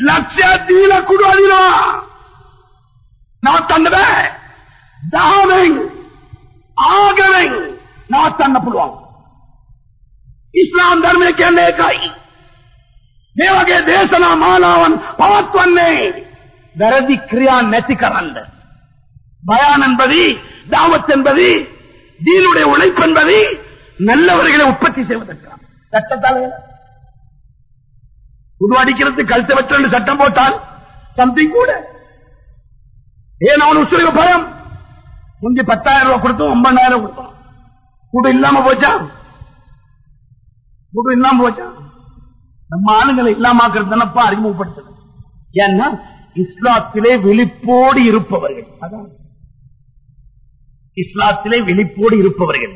ලක්ෂයක් දීලා කුඩු අදිනවා. නවත්තන්න බෑ. දහමෙන් ආගමෙන් නවත්තන්න පුළුවන්. ඉස්ලාම් ධර්මය කියන්නේ ඒකයි. මේ වගේ දේශනා මාලාවන් පවත්වන්නේ වැරදි ක්‍රියා නැති කරන්න. பயான் என்பது தாவத் என்பது தீனுடைய உழைப்பு என்பது நல்லவர்களை உற்பத்தி செய்வதற்கான சட்டத்தால் புது அடிக்கிறது கழுத்தை வச்சு சட்டம் போட்டால் சம்திங் கூட ஏன் அவன் உசுரிக பயம் முந்தி பத்தாயிரம் ரூபாய் கொடுத்தோம் ஒன்பதாயிரம் கொடுத்தோம் கூடு இல்லாம போச்சா கூட்டம் இல்லாம போச்சா? நம்ம ஆளுங்களை இல்லாமக்கிறது தானப்பா அறிமுகப்படுத்தது ஏன்னா இஸ்லாத்திலே வெளிப்போடு இருப்பவர்கள். அதான். இஸ்லாத்திலே வெளிப்போடு இருப்பவர்கள்.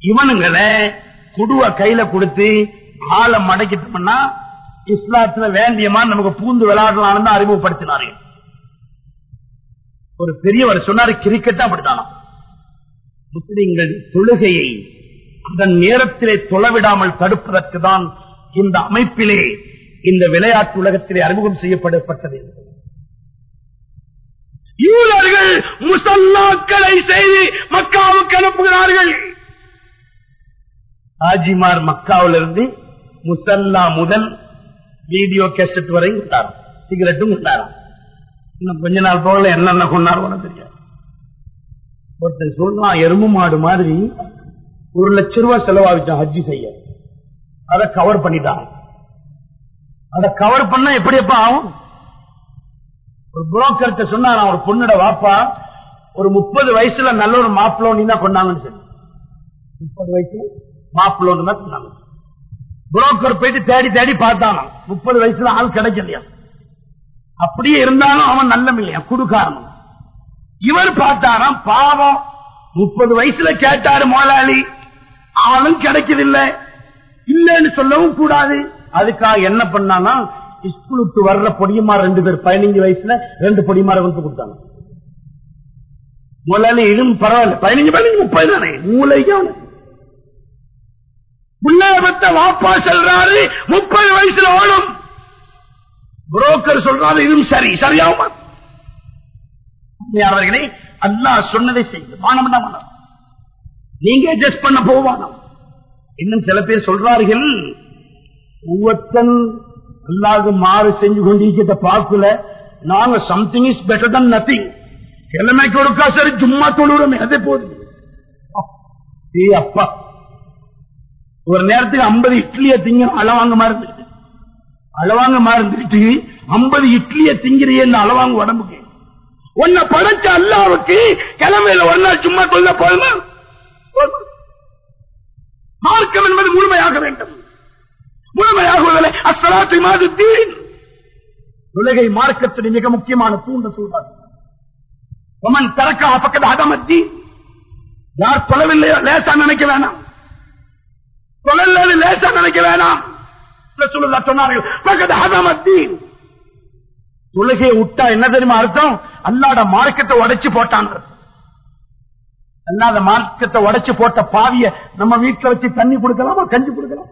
இவனுங்களை குடுவ கையில கொடுத்து ஆளை மடக்கிட்டோம்னா இஸ்லாத்துல வேண்டியமா நமக்கு பூந்து விளையாடலாம் தான் அறிமுகப்படுத்தினார்கள். ஒரு பெரியவர் சொன்னாரு கிரிக்கெட் அப்படித்தானா. முஸ்லிம்கள் தொழுகையை அதன் நேரத்திலே தொலைவிடாமல் தடுப்பதற்கு தான் இந்த அமைப்பிலே இந்த விளையாட்டு உலகத்திலே அறிமுகம் செய்யப்படப்பட்டது. யூதர்கள் முசல்லாக்களை செய்து மக்காவுக்கு அனுப்புகிறார்கள். ஆஜிமார் மக்காவிலிருந்து முசல்லா முதல் வீடியோ கேசட் வரை விட்டாராம் சிகரெட்டும் விட்டாராம் இன்னும் கொஞ்ச நாள் போகல என்னென்ன கொண்டாரு தெரியாது. ஒருத்தர் சொல்றான் எரும மாடு மாதிரி ஒரு லட்சம் ரூபாய் செலவாகிட்டான் ஹஜ்ஜி செய்ய. அதை கவர் பண்ணிட்டான் அதை கவர் பண்ண எப்படி எப்ப ஆகும்? ஒரு புரோக்கர்கிட்ட சொன்னா ஒரு பொண்ணோட வாப்பா ஒரு முப்பது வயசுல நல்ல ஒரு மாப்பிளோன் தான் கொண்டாங்கன்னு சொல்லி. முப்பது வயசுல மாப்பிளோன் தான் சொன்னாங்க புரோக்கர் போயிட்டு தேடி தேடி பார்த்தானா முப்பது வயசுல ஆள் கிடைக்கலையா? அப்படியே இருந்தாலும் அவன் நல்ல இல்லையா? குடுக்காரன். இவர் பார்த்தாராம் பாவம். முப்பது வயசுல கேட்டாரு முதலாளி ஆளும் கிடைக்கதில்லை இல்லைன்னு சொல்லவும் கூடாது. அதுக்காக என்ன பண்ணானா ஸ்கூல் விட்டு வர்ற பொடியமா ரெண்டு பேர் பதினஞ்சு வயசுல ரெண்டு பொடிமாரை வந்து கொடுத்தாங்க. முதலாளி இதுவும் பரவாயில்ல. பதினஞ்சு பதினஞ்சு முப்பது தானே? மூளைக்கான புள்ளபத்த வாப்பா சொல்றாரு முப்பது வயசுல ஓடும். புரோக்கர் சொல்றாரு இதுவும் சரி சரியாகுமா? அவர்களே அல்லாஹ் சொன்னதை செய்து வானம் என்ன வானம். நீங்க அட்ஜஸ்ட் பண்ண போவானம் இன்னும் சில பேர் சொல்றார்கள் ஒவ்வொருத்தன் அல்லாஹ் மாறு செஞ்சு கொண்டிருக்கிறத பார்க்கல நாங்க something is better than nothing கிழமைக்கு ஒருக்கா சரி சும்மா தொழுறோமே அதே போதும் அப்பா ஒரு நேரத்துக்கு ஐம்பது இட்லிய திங்க அளவாங்க மாறுந்துட்டு அளவாங்க மாறுந்துட்டு ஐம்பது இட்லிய திங்கிறிய அளவாங்க உடம்புக்கு. உன்னை படைச்ச அல்லாவுக்கு கிழமையில ஒரு நாள் சும்மா கொள்ள போதுமா? மார்க்கம் என்பது முழுமையாக வேண்டும். முழுமையாகுவதில்லை அஸ்வலாத்தை மாதத்தீன் உலகை மார்க்கத்தின் மிக முக்கியமான தூண்ட சொல்வார் தரக்கா பக்கத்து அதமத்தி யார் தொலைவில்லையோ லேசா நினைக்க வேணாம். தொழில் லேசா நினைக்க வேணாம். சொன்னார்கள் பக்கத்து அதமத்தீன் தொழுகையை விட்டா என்ன தெரியுமா அர்த்தம்? அல்லாட மார்க்கத்தை உடைச்சு அல்லாத மார்க்கத்தை உடைச்சு போட்ட பாவிய நம்ம வீட்டுல வச்சு தண்ணி கொடுக்கலாமா? கஞ்சி கொடுக்கலாம்?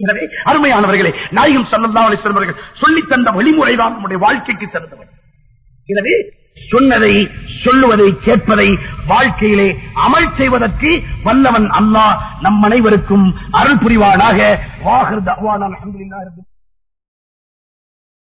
எனவே அருமையானவர்களே நாயகம் சல்லல்லா அலிஸ்லம் அவர்கள் சொல்லித் தந்த வழிமுறைதான் நம்முடைய வாழ்க்கைக்கு சிறந்தவர் எனவே சொன்னதை சொல்லுவதை கேட்பதை வாழ்க்கையிலே அமல் செய்வதற்கு வல்லவன் அல்லாஹ் நம் அனைவருக்கும் அருள் புரிவானாக. வாகர் தவான